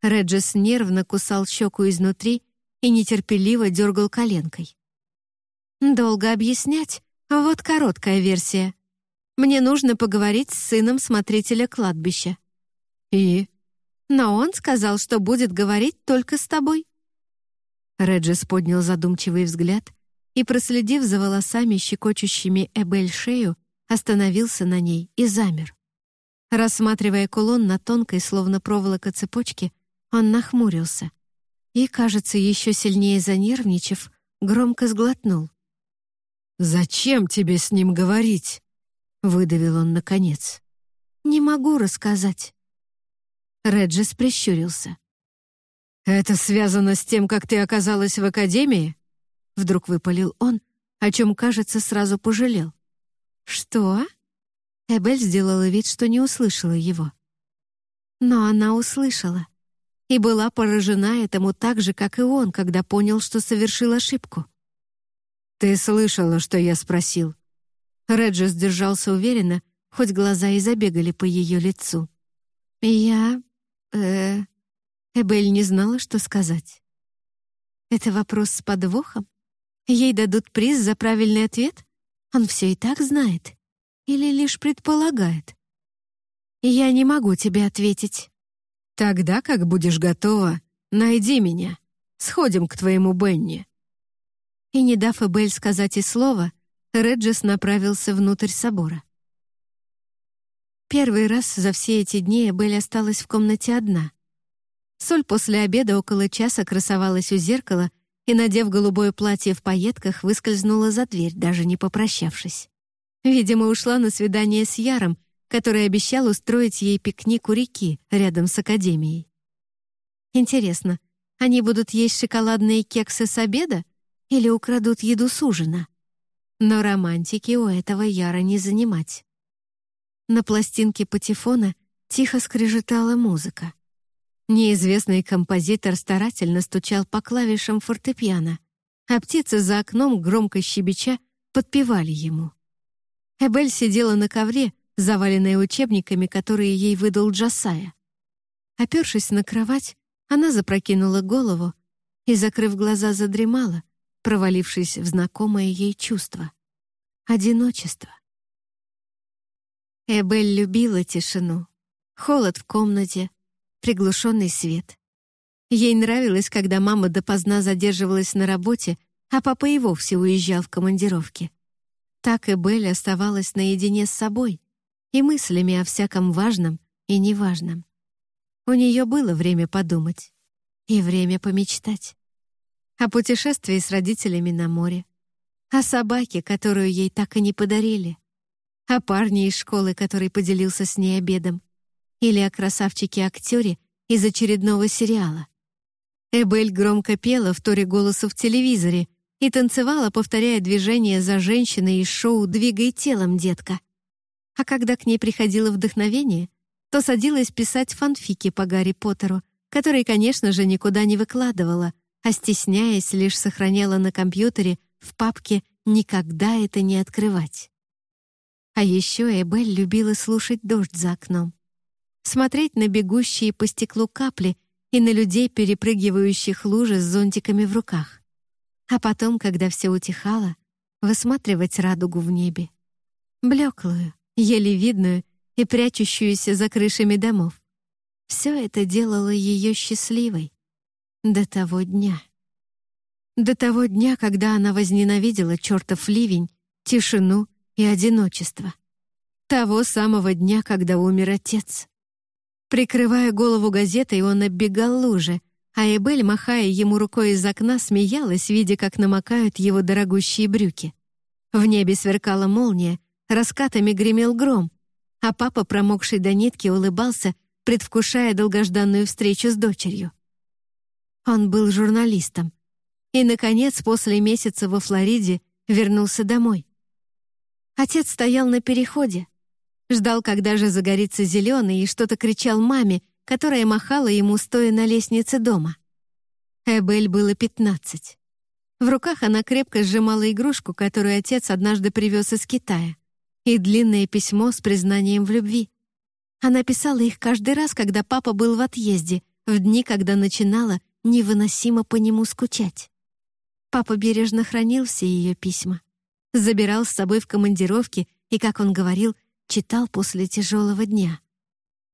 Реджес нервно кусал щеку изнутри и нетерпеливо дергал коленкой. «Долго объяснять? Вот короткая версия. Мне нужно поговорить с сыном смотрителя кладбища». «И?» «Но он сказал, что будет говорить только с тобой». Реджес поднял задумчивый взгляд и, проследив за волосами, щекочущими Эбель шею, остановился на ней и замер. Рассматривая кулон на тонкой, словно проволока цепочке, он нахмурился и, кажется, еще сильнее занервничав, громко сглотнул. «Зачем тебе с ним говорить?» — выдавил он наконец. «Не могу рассказать». Реджис прищурился. «Это связано с тем, как ты оказалась в академии?» Вдруг выпалил он, о чем, кажется, сразу пожалел. «Что?» Эбель сделала вид, что не услышала его. Но она услышала и была поражена этому так же, как и он, когда понял, что совершил ошибку. «Ты слышала, что я спросил?» Реджис держался уверенно, хоть глаза и забегали по ее лицу. «Я... э...» Эбель не знала, что сказать. «Это вопрос с подвохом? Ей дадут приз за правильный ответ? Он все и так знает» или лишь предполагает? Я не могу тебе ответить. Тогда, как будешь готова, найди меня. Сходим к твоему Бенни. И не дав Эбель сказать и слова, Реджес направился внутрь собора. Первый раз за все эти дни Эбель осталась в комнате одна. Соль после обеда около часа красовалась у зеркала и, надев голубое платье в пайетках, выскользнула за дверь, даже не попрощавшись. Видимо, ушла на свидание с Яром, который обещал устроить ей пикник у реки рядом с академией. Интересно, они будут есть шоколадные кексы с обеда или украдут еду с ужина? Но романтики у этого Яра не занимать. На пластинке патефона тихо скрежетала музыка. Неизвестный композитор старательно стучал по клавишам фортепиано, а птицы за окном, громко щебеча, подпевали ему. Эбель сидела на ковре, заваленной учебниками, которые ей выдал Джасая. Опершись на кровать, она запрокинула голову и, закрыв глаза, задремала, провалившись в знакомое ей чувство — одиночество. Эбель любила тишину, холод в комнате, приглушенный свет. Ей нравилось, когда мама допоздна задерживалась на работе, а папа и вовсе уезжал в командировки. Так Эбель оставалась наедине с собой и мыслями о всяком важном и неважном. У нее было время подумать и время помечтать. О путешествии с родителями на море, о собаке, которую ей так и не подарили, о парне из школы, который поделился с ней обедом, или о красавчике-актере из очередного сериала. Эбель громко пела в торе голосу в телевизоре и танцевала, повторяя движения за женщиной из шоу «Двигай телом, детка». А когда к ней приходило вдохновение, то садилась писать фанфики по Гарри Поттеру, которые, конечно же, никуда не выкладывала, а, стесняясь, лишь сохраняла на компьютере в папке «Никогда это не открывать». А еще Эбель любила слушать дождь за окном, смотреть на бегущие по стеклу капли и на людей, перепрыгивающих лужи с зонтиками в руках. А потом, когда все утихало, высматривать радугу в небе. Блеклую, еле видную и прячущуюся за крышами домов. Все это делало ее счастливой. До того дня. До того дня, когда она возненавидела чертов ливень, тишину и одиночество. Того самого дня, когда умер отец. Прикрывая голову газетой, он оббегал лужи, а Эбель, махая ему рукой из окна, смеялась, видя, как намокают его дорогущие брюки. В небе сверкала молния, раскатами гремел гром, а папа, промокший до нитки, улыбался, предвкушая долгожданную встречу с дочерью. Он был журналистом. И, наконец, после месяца во Флориде вернулся домой. Отец стоял на переходе, ждал, когда же загорится зеленый, и что-то кричал маме, которая махала ему, стоя на лестнице дома. Эбель было пятнадцать. В руках она крепко сжимала игрушку, которую отец однажды привез из Китая и длинное письмо с признанием в любви. Она писала их каждый раз, когда папа был в отъезде, в дни, когда начинала невыносимо по нему скучать. Папа бережно хранил все ее письма, забирал с собой в командировки и, как он говорил, читал после тяжелого дня.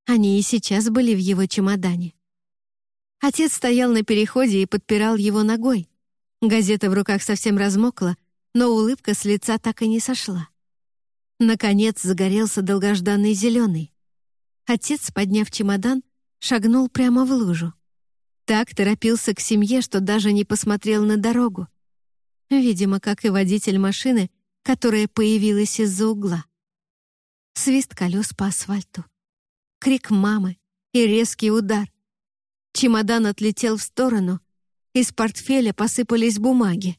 Они и сейчас были в его чемодане. Отец стоял на переходе и подпирал его ногой. Газета в руках совсем размокла, но улыбка с лица так и не сошла. Наконец загорелся долгожданный зеленый. Отец, подняв чемодан, шагнул прямо в лужу. Так торопился к семье, что даже не посмотрел на дорогу. Видимо, как и водитель машины, которая появилась из-за угла. Свист колес по асфальту. Крик мамы и резкий удар. Чемодан отлетел в сторону, из портфеля посыпались бумаги.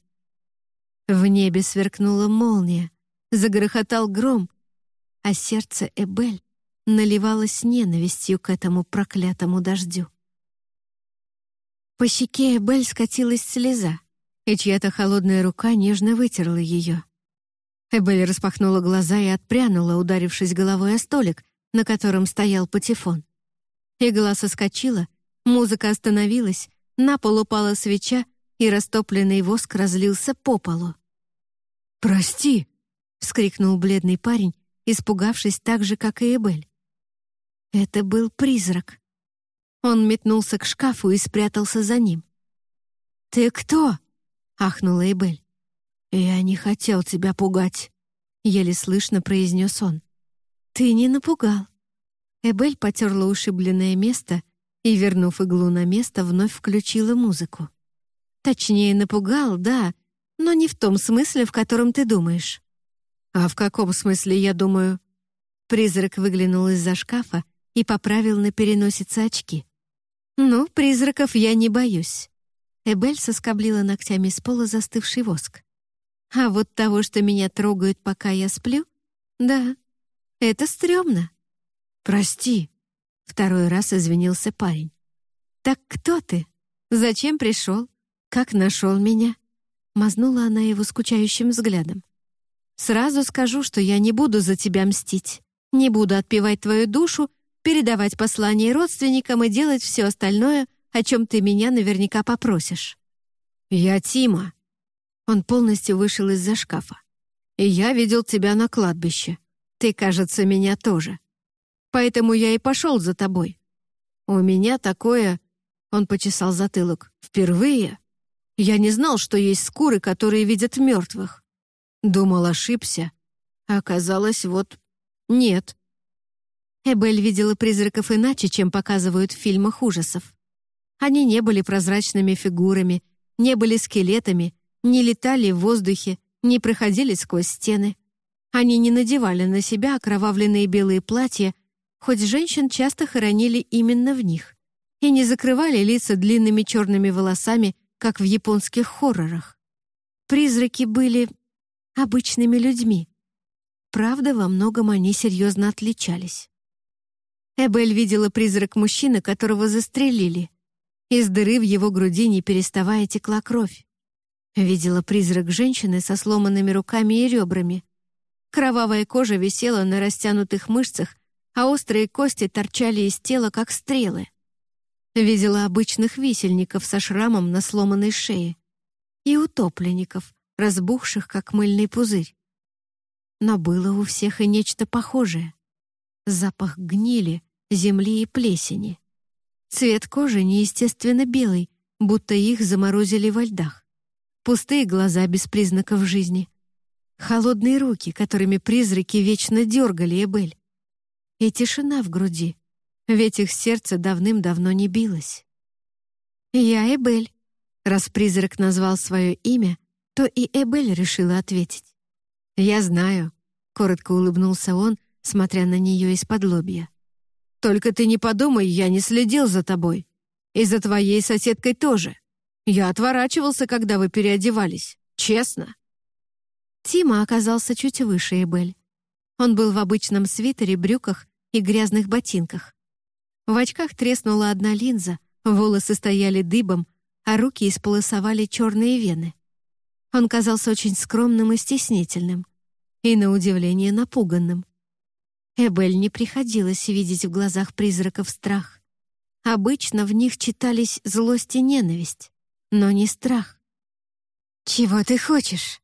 В небе сверкнула молния, загрохотал гром, а сердце Эбель наливалось ненавистью к этому проклятому дождю. По щеке Эбель скатилась слеза, и чья-то холодная рука нежно вытерла ее. Эбель распахнула глаза и отпрянула, ударившись головой о столик, на котором стоял патефон. Игла соскочила, музыка остановилась, на пол упала свеча, и растопленный воск разлился по полу. «Прости!» — вскрикнул бледный парень, испугавшись так же, как и Эбель. Это был призрак. Он метнулся к шкафу и спрятался за ним. «Ты кто?» — ахнула Эбель. «Я не хотел тебя пугать», — еле слышно произнес он. «Ты не напугал». Эбель потерла ушибленное место И, вернув иглу на место, вновь включила музыку. Точнее, напугал, да, но не в том смысле, в котором ты думаешь. А в каком смысле, я думаю? Призрак выглянул из-за шкафа и поправил на переносице очки. «Ну, призраков я не боюсь». Эбель соскоблила ногтями с пола застывший воск. «А вот того, что меня трогают, пока я сплю? Да, это стрёмно». «Прости», — второй раз извинился парень. «Так кто ты? Зачем пришел? Как нашел меня?» Мазнула она его скучающим взглядом. «Сразу скажу, что я не буду за тебя мстить. Не буду отпевать твою душу, передавать послание родственникам и делать все остальное, о чем ты меня наверняка попросишь». «Я Тима». Он полностью вышел из-за шкафа. «И я видел тебя на кладбище. Ты, кажется, меня тоже. Поэтому я и пошел за тобой. У меня такое...» Он почесал затылок. «Впервые. Я не знал, что есть скуры, которые видят мертвых. Думал, ошибся. оказалось, вот нет. Эбель видела призраков иначе, чем показывают в фильмах ужасов. Они не были прозрачными фигурами, не были скелетами, не летали в воздухе, не проходили сквозь стены. Они не надевали на себя окровавленные белые платья, хоть женщин часто хоронили именно в них, и не закрывали лица длинными черными волосами, как в японских хоррорах. Призраки были обычными людьми, Правда, во многом они серьезно отличались. Эбель видела призрак мужчины, которого застрелили. Из дыры в его груди не переставая текла кровь. Видела призрак женщины со сломанными руками и ребрами. Кровавая кожа висела на растянутых мышцах, а острые кости торчали из тела, как стрелы. Видела обычных висельников со шрамом на сломанной шее и утопленников, разбухших, как мыльный пузырь. Но было у всех и нечто похожее. Запах гнили, земли и плесени. Цвет кожи неестественно белый, будто их заморозили во льдах. Пустые глаза без признаков жизни. Холодные руки, которыми призраки вечно дергали Эбель. И тишина в груди, ведь их сердце давным-давно не билось. «Я Эбель». Раз призрак назвал свое имя, то и Эбель решила ответить. «Я знаю», — коротко улыбнулся он, смотря на нее из-под лобья. «Только ты не подумай, я не следил за тобой. И за твоей соседкой тоже. Я отворачивался, когда вы переодевались. Честно». Тима оказался чуть выше Эбель. Он был в обычном свитере, брюках и грязных ботинках. В очках треснула одна линза, волосы стояли дыбом, а руки исполосовали черные вены. Он казался очень скромным и стеснительным, и, на удивление, напуганным. Эбель не приходилось видеть в глазах призраков страх. Обычно в них читались злость и ненависть, но не страх. «Чего ты хочешь?»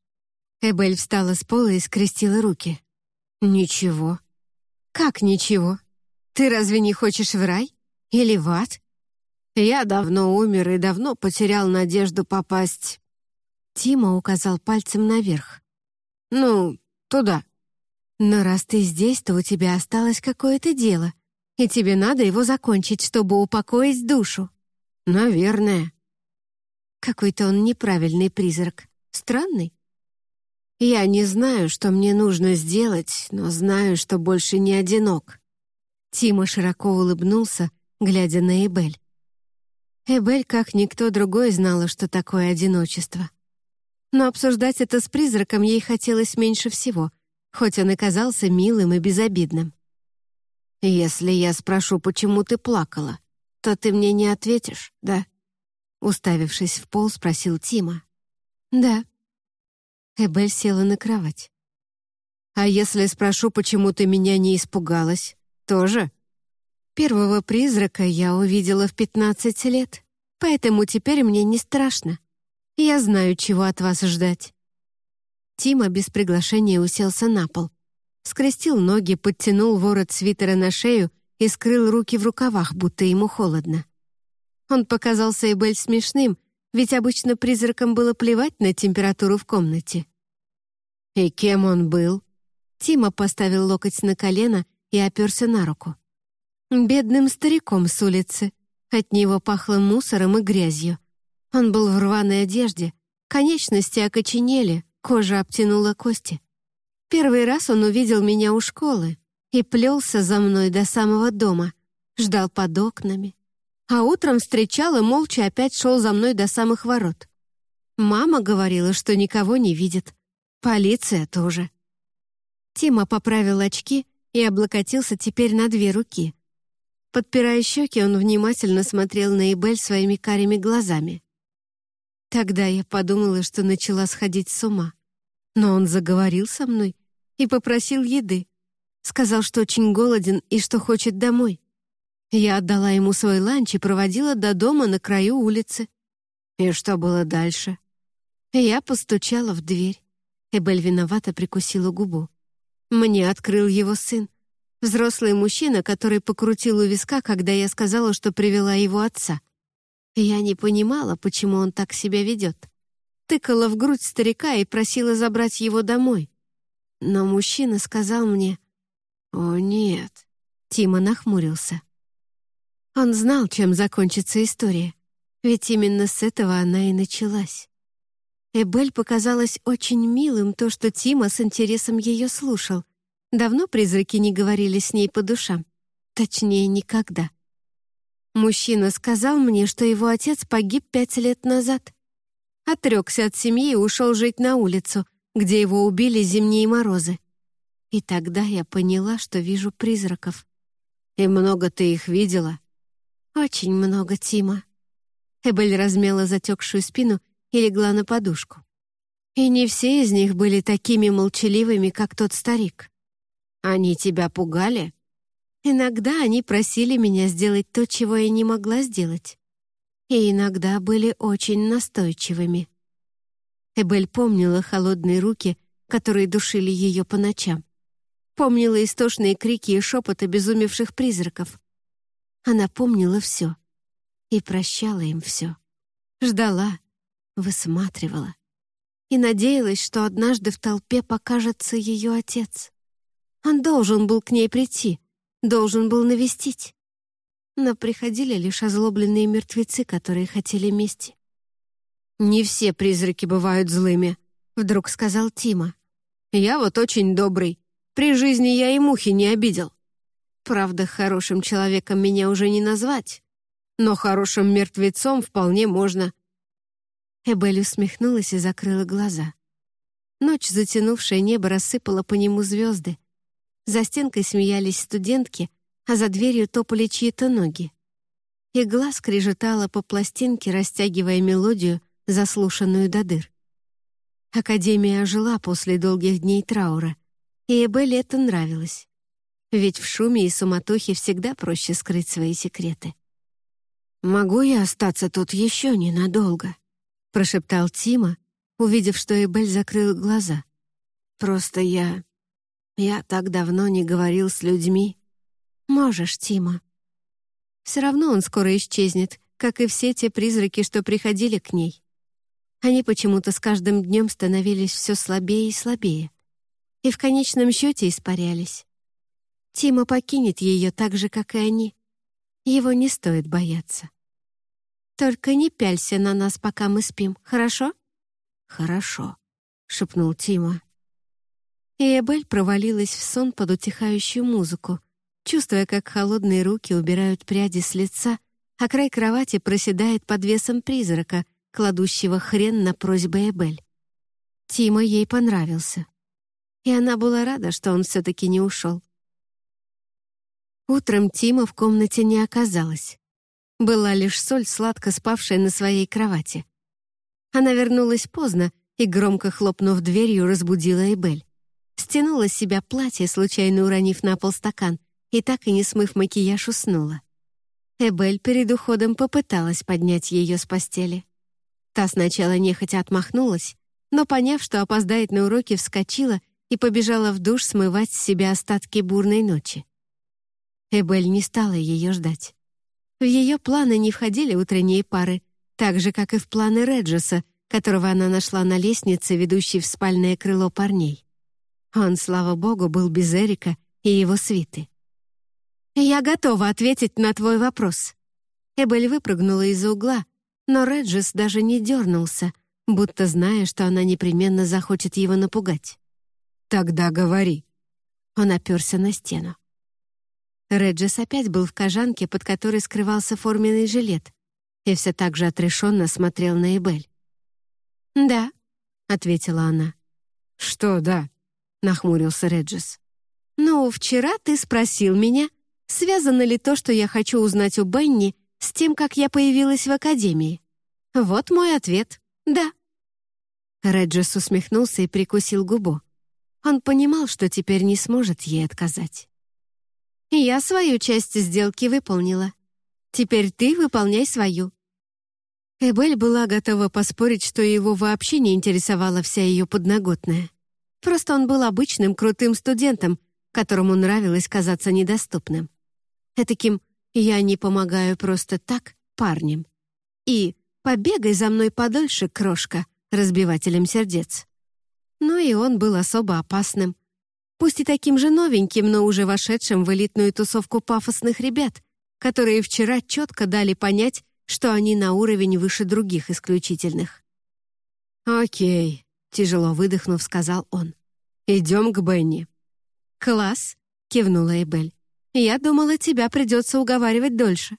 Эбель встала с пола и скрестила руки. «Ничего». «Как ничего? Ты разве не хочешь в рай? Или в ад?» «Я давно умер и давно потерял надежду попасть Тима указал пальцем наверх. «Ну, туда». «Но раз ты здесь, то у тебя осталось какое-то дело, и тебе надо его закончить, чтобы упокоить душу». «Наверное». Какой-то он неправильный призрак. Странный. «Я не знаю, что мне нужно сделать, но знаю, что больше не одинок». Тима широко улыбнулся, глядя на Эбель. Эбель, как никто другой, знала, что такое одиночество но обсуждать это с призраком ей хотелось меньше всего, хоть он и казался милым и безобидным. «Если я спрошу, почему ты плакала, то ты мне не ответишь, да?» Уставившись в пол, спросил Тима. «Да». Эбель села на кровать. «А если спрошу, почему ты меня не испугалась, тоже?» «Первого призрака я увидела в пятнадцать лет, поэтому теперь мне не страшно», я знаю, чего от вас ждать». Тима без приглашения уселся на пол. Скрестил ноги, подтянул ворот свитера на шею и скрыл руки в рукавах, будто ему холодно. Он показался Эбель смешным, ведь обычно призракам было плевать на температуру в комнате. «И кем он был?» Тима поставил локоть на колено и оперся на руку. «Бедным стариком с улицы», От него пахло мусором и грязью. Он был в рваной одежде, конечности окоченели, кожа обтянула кости. Первый раз он увидел меня у школы и плелся за мной до самого дома, ждал под окнами. А утром встречал и молча опять шел за мной до самых ворот. Мама говорила, что никого не видит. Полиция тоже. Тима поправил очки и облокотился теперь на две руки. Подпирая щеки, он внимательно смотрел на Эбель своими карими глазами. Тогда я подумала, что начала сходить с ума. Но он заговорил со мной и попросил еды. Сказал, что очень голоден и что хочет домой. Я отдала ему свой ланч и проводила до дома на краю улицы. И что было дальше? Я постучала в дверь. Эбель виновато прикусила губу. Мне открыл его сын. Взрослый мужчина, который покрутил у виска, когда я сказала, что привела его отца. Я не понимала, почему он так себя ведет. Тыкала в грудь старика и просила забрать его домой. Но мужчина сказал мне «О, нет». Тима нахмурился. Он знал, чем закончится история, ведь именно с этого она и началась. Эбель показалось очень милым то, что Тима с интересом ее слушал. Давно призраки не говорили с ней по душам. Точнее, никогда. Мужчина сказал мне, что его отец погиб пять лет назад. Отрекся от семьи и ушел жить на улицу, где его убили зимние морозы. И тогда я поняла, что вижу призраков. «И много ты их видела?» «Очень много, Тима». Эбель размяла затекшую спину и легла на подушку. И не все из них были такими молчаливыми, как тот старик. «Они тебя пугали?» Иногда они просили меня сделать то, чего я не могла сделать. И иногда были очень настойчивыми. Эбель помнила холодные руки, которые душили ее по ночам. Помнила истошные крики и шепот обезумевших призраков. Она помнила все и прощала им все. Ждала, высматривала и надеялась, что однажды в толпе покажется ее отец. Он должен был к ней прийти — Должен был навестить. Но приходили лишь озлобленные мертвецы, которые хотели мести. «Не все призраки бывают злыми», — вдруг сказал Тима. «Я вот очень добрый. При жизни я и мухи не обидел. Правда, хорошим человеком меня уже не назвать, но хорошим мертвецом вполне можно». Эбель усмехнулась и закрыла глаза. Ночь, затянувшая небо, рассыпала по нему звезды, за стенкой смеялись студентки, а за дверью топали чьи-то ноги. Игла скрежетала по пластинке, растягивая мелодию, заслушанную до дыр. Академия ожила после долгих дней траура, и Эбелле это нравилось. Ведь в шуме и суматохе всегда проще скрыть свои секреты. «Могу я остаться тут еще ненадолго?» — прошептал Тима, увидев, что Эбель закрыл глаза. «Просто я я так давно не говорил с людьми. Можешь, Тима. Все равно он скоро исчезнет, как и все те призраки, что приходили к ней. Они почему-то с каждым днем становились все слабее и слабее. И в конечном счете испарялись. Тима покинет ее так же, как и они. Его не стоит бояться. «Только не пялься на нас, пока мы спим, хорошо?» «Хорошо», — шепнул Тима и Эбель провалилась в сон под утихающую музыку, чувствуя, как холодные руки убирают пряди с лица, а край кровати проседает под весом призрака, кладущего хрен на просьбы Эбель. Тима ей понравился. И она была рада, что он все-таки не ушел. Утром Тима в комнате не оказалось. Была лишь соль, сладко спавшая на своей кровати. Она вернулась поздно и, громко хлопнув дверью, разбудила Эбель стянула с себя платье, случайно уронив на пол стакан, и так и не смыв макияж, уснула. Эбель перед уходом попыталась поднять ее с постели. Та сначала нехотя отмахнулась, но, поняв, что опоздает на уроки, вскочила и побежала в душ смывать с себя остатки бурной ночи. Эбель не стала ее ждать. В ее планы не входили утренние пары, так же, как и в планы Реджеса, которого она нашла на лестнице, ведущей в спальное крыло парней. Он, слава богу, был без Эрика и его свиты. «Я готова ответить на твой вопрос». Эбель выпрыгнула из-за угла, но Реджис даже не дернулся, будто зная, что она непременно захочет его напугать. «Тогда говори». Он оперся на стену. Реджис опять был в кожанке, под которой скрывался форменный жилет, и все так же отрешенно смотрел на Эбель. «Да», — ответила она. «Что «да»?» — нахмурился Реджис. «Ну, вчера ты спросил меня, связано ли то, что я хочу узнать у Бенни, с тем, как я появилась в академии. Вот мой ответ — да». Реджис усмехнулся и прикусил губу. Он понимал, что теперь не сможет ей отказать. «Я свою часть сделки выполнила. Теперь ты выполняй свою». Эбель была готова поспорить, что его вообще не интересовала вся ее подноготная. Просто он был обычным крутым студентом, которому нравилось казаться недоступным. Этаким «я не помогаю просто так» парнем. И «побегай за мной подольше, крошка», разбивателем сердец. Но и он был особо опасным. Пусть и таким же новеньким, но уже вошедшим в элитную тусовку пафосных ребят, которые вчера четко дали понять, что они на уровень выше других исключительных. «Окей», — тяжело выдохнув, сказал он. «Идем к Бенни». «Класс», — кивнула Эбель. «Я думала, тебя придется уговаривать дольше».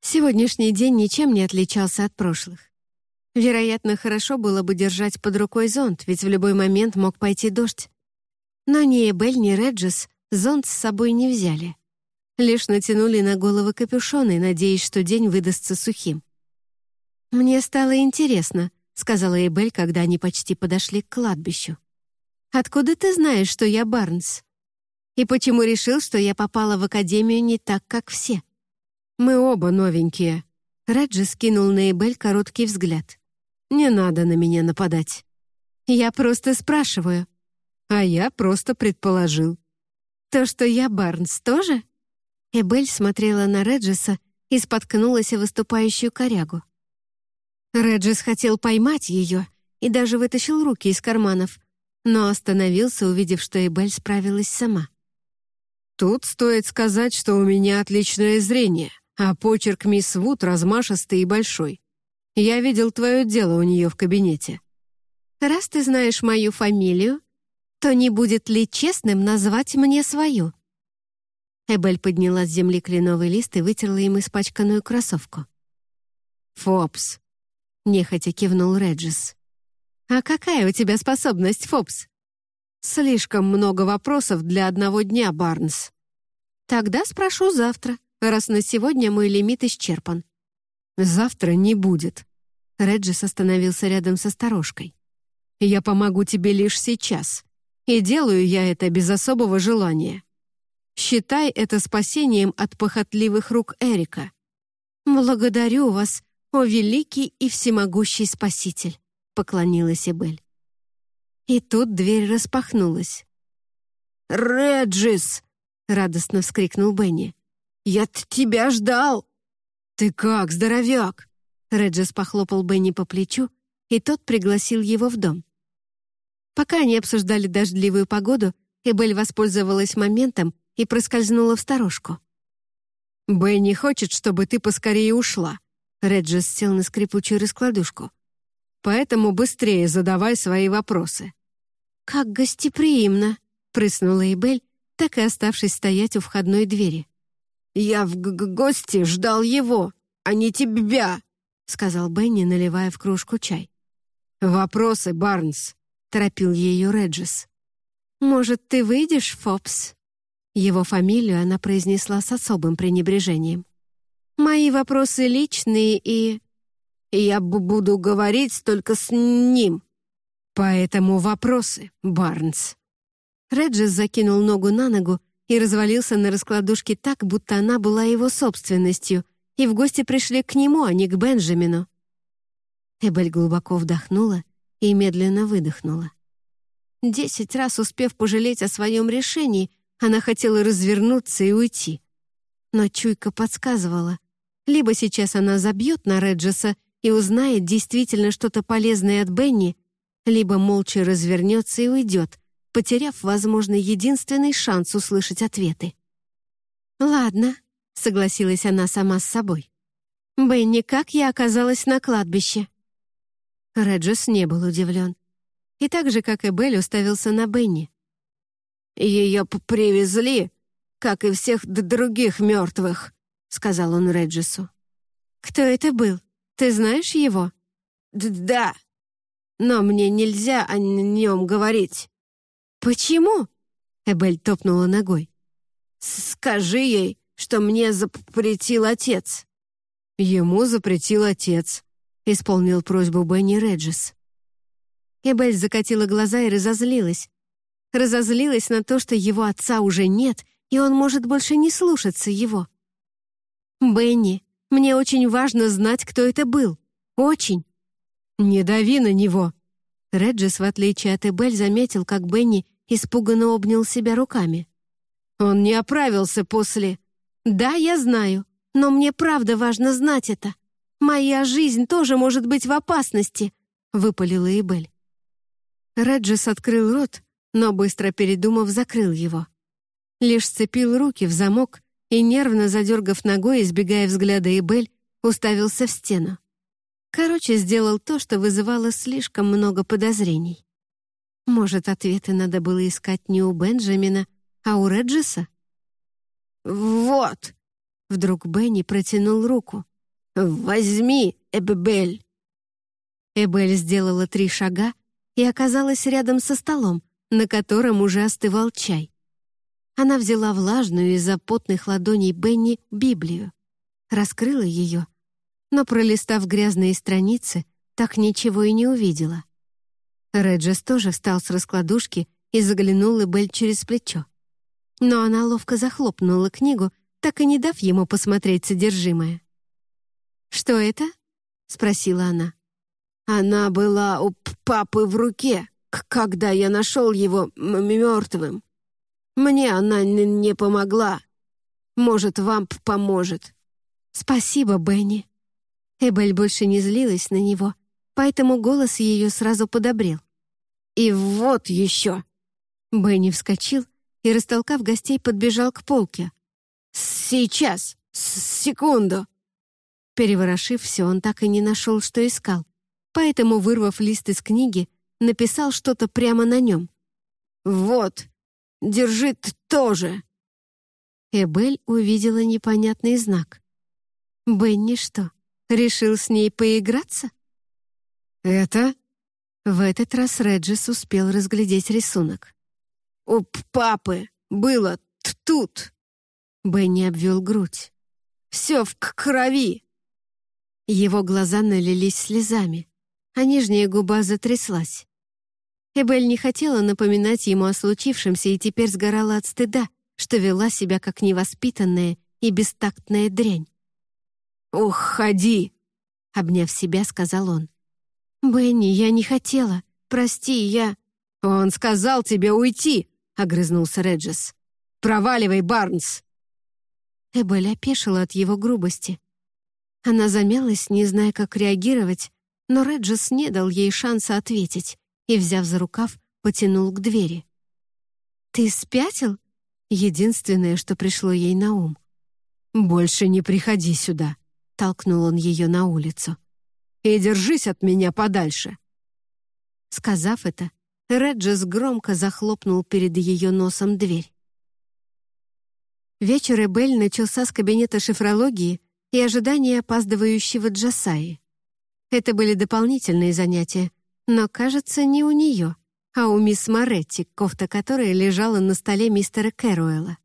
Сегодняшний день ничем не отличался от прошлых. Вероятно, хорошо было бы держать под рукой зонт, ведь в любой момент мог пойти дождь. Но ни Эбель, ни Реджис зонт с собой не взяли. Лишь натянули на головы капюшоны, надеясь, что день выдастся сухим. «Мне стало интересно», — сказала Эбель, когда они почти подошли к кладбищу. «Откуда ты знаешь, что я Барнс? И почему решил, что я попала в академию не так, как все?» «Мы оба новенькие». Реджи скинул на Эбель короткий взгляд. Не надо на меня нападать. Я просто спрашиваю. А я просто предположил. То, что я Барнс, тоже? Эбель смотрела на Реджиса и споткнулась о выступающую корягу. Реджис хотел поймать ее и даже вытащил руки из карманов, но остановился, увидев, что Эбель справилась сама. «Тут стоит сказать, что у меня отличное зрение, а почерк мисс Вуд размашистый и большой. Я видел твое дело у нее в кабинете». «Раз ты знаешь мою фамилию, то не будет ли честным назвать мне свою?» Эбель подняла с земли кленовый лист и вытерла им испачканную кроссовку. «Фобс», — нехотя кивнул Реджис. «А какая у тебя способность, Фобс?» «Слишком много вопросов для одного дня, Барнс». «Тогда спрошу завтра, раз на сегодня мой лимит исчерпан». «Завтра не будет», Реджис остановился рядом со сторожкой. «Я помогу тебе лишь сейчас, и делаю я это без особого желания. Считай это спасением от похотливых рук Эрика». «Благодарю вас, о великий и всемогущий спаситель», — поклонилась Эбель. И тут дверь распахнулась. «Реджис!» — радостно вскрикнул Бенни. «Я тебя ждал!» «Ты как, здоровяк?» Реджес похлопал Бенни по плечу, и тот пригласил его в дом. Пока они обсуждали дождливую погоду, Эбель воспользовалась моментом и проскользнула в сторожку. «Бенни хочет, чтобы ты поскорее ушла», Реджес сел на скрипучую раскладушку. «Поэтому быстрее задавай свои вопросы». «Как гостеприимно», — прыснула Эбель, так и оставшись стоять у входной двери. «Я в гости ждал его, а не тебя», — сказал Бенни, наливая в кружку чай. «Вопросы, Барнс», — торопил ее Реджис. «Может, ты выйдешь, Фобс?» Его фамилию она произнесла с особым пренебрежением. «Мои вопросы личные и...» «Я буду говорить только с ним». «Поэтому вопросы, Барнс». Реджис закинул ногу на ногу и развалился на раскладушке так, будто она была его собственностью — и в гости пришли к нему, а не к Бенджамину. Эбель глубоко вдохнула и медленно выдохнула. Десять раз успев пожалеть о своем решении, она хотела развернуться и уйти. Но чуйка подсказывала. Либо сейчас она забьет на Реджеса и узнает действительно что-то полезное от Бенни, либо молча развернется и уйдет, потеряв, возможно, единственный шанс услышать ответы. «Ладно», согласилась она сама с собой. «Бенни, как я оказалась на кладбище?» Реджес не был удивлен. И так же, как и Белль, уставился на Бенни. «Ее привезли, как и всех других мертвых», — сказал он Реджесу. «Кто это был? Ты знаешь его?» Д «Да, но мне нельзя о нем говорить». «Почему?» — Эбель топнула ногой. «Скажи ей, что мне запретил отец». «Ему запретил отец», — исполнил просьбу Бенни Реджес. Эбель закатила глаза и разозлилась. Разозлилась на то, что его отца уже нет, и он может больше не слушаться его. «Бенни, мне очень важно знать, кто это был. Очень». «Не дави на него!» Реджис, в отличие от Эбель, заметил, как Бенни испуганно обнял себя руками. «Он не оправился после...» «Да, я знаю, но мне правда важно знать это. Моя жизнь тоже может быть в опасности», — выпалила Эбель. Реджис открыл рот, но, быстро передумав, закрыл его. Лишь сцепил руки в замок и, нервно задергав ногой, избегая взгляда Эбель, уставился в стену. Короче, сделал то, что вызывало слишком много подозрений. Может, ответы надо было искать не у Бенджамина, а у Реджиса? «Вот!» — вдруг Бенни протянул руку. «Возьми, Эбель!» Эбель сделала три шага и оказалась рядом со столом, на котором уже остывал чай. Она взяла влажную из-за потных ладоней Бенни Библию, раскрыла ее — но, пролистав грязные страницы, так ничего и не увидела. Реджес тоже встал с раскладушки и заглянул Эбель через плечо. Но она ловко захлопнула книгу, так и не дав ему посмотреть содержимое. «Что это?» — спросила она. «Она была у папы в руке, когда я нашел его мертвым. Мне она не помогла. Может, вам поможет». «Спасибо, Бенни», Эбель больше не злилась на него, поэтому голос ее сразу подобрел. «И вот еще!» Бенни вскочил и, растолкав гостей, подбежал к полке. «Сейчас! Секунду!» Переворошив все, он так и не нашел, что искал, поэтому, вырвав лист из книги, написал что-то прямо на нем. «Вот! Держи тоже!» Эбель увидела непонятный знак. Бенни что, Решил с ней поиграться? Это? В этот раз Реджис успел разглядеть рисунок. У папы было тут. Бенни обвел грудь. Все в крови. Его глаза налились слезами, а нижняя губа затряслась. Эбель не хотела напоминать ему о случившемся и теперь сгорала от стыда, что вела себя как невоспитанная и бестактная дрянь. «Уходи!» — обняв себя, сказал он. «Бенни, я не хотела. Прости, я...» «Он сказал тебе уйти!» — огрызнулся Реджес. «Проваливай, Барнс!» Эбель опешила от его грубости. Она замялась, не зная, как реагировать, но Реджес не дал ей шанса ответить и, взяв за рукав, потянул к двери. «Ты спятил?» — единственное, что пришло ей на ум. «Больше не приходи сюда», Толкнул он ее на улицу. «И держись от меня подальше!» Сказав это, Реджес громко захлопнул перед ее носом дверь. Вечер Эбель начался с кабинета шифрологии и ожидания опаздывающего Джасаи. Это были дополнительные занятия, но, кажется, не у нее, а у мисс Моретти, кофта которой лежала на столе мистера Кэруэлла.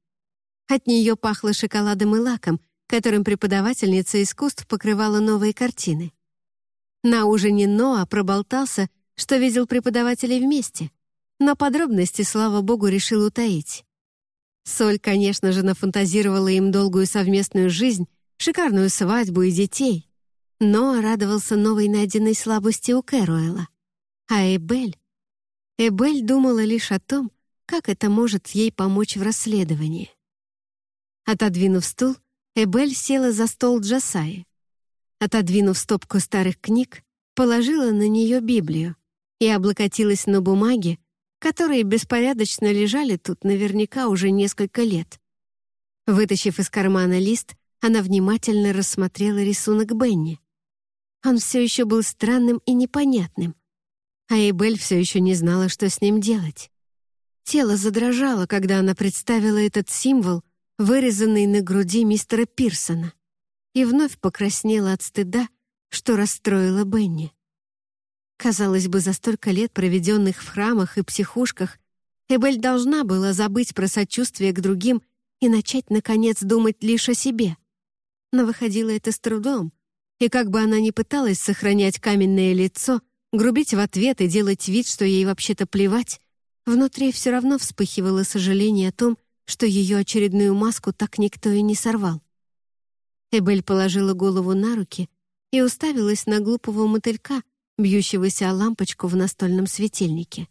От нее пахло шоколадом и лаком, которым преподавательница искусств покрывала новые картины. На ужине Ноа проболтался, что видел преподавателей вместе, но подробности, слава богу, решил утаить. Соль, конечно же, нафантазировала им долгую совместную жизнь, шикарную свадьбу и детей. Ноа радовался новой найденной слабости у Кэруэла. А Эбель? Эбель думала лишь о том, как это может ей помочь в расследовании. Отодвинув стул, Эбель села за стол Джасаи. Отодвинув стопку старых книг, положила на нее Библию и облокотилась на бумаге, которые беспорядочно лежали тут наверняка уже несколько лет. Вытащив из кармана лист, Она внимательно рассмотрела рисунок Бенни. Он все еще был странным и непонятным, а Эйбель все еще не знала, что с ним делать. Тело задрожало, когда она представила этот символ, вырезанный на груди мистера Пирсона, и вновь покраснела от стыда, что расстроила Бенни. Казалось бы, за столько лет, проведенных в храмах и психушках, Эбель должна была забыть про сочувствие к другим и начать, наконец, думать лишь о себе но выходило это с трудом. И как бы она ни пыталась сохранять каменное лицо, грубить в ответ и делать вид, что ей вообще-то плевать, внутри все равно вспыхивало сожаление о том, что ее очередную маску так никто и не сорвал. Эбель положила голову на руки и уставилась на глупого мотылька, бьющегося о лампочку в настольном светильнике.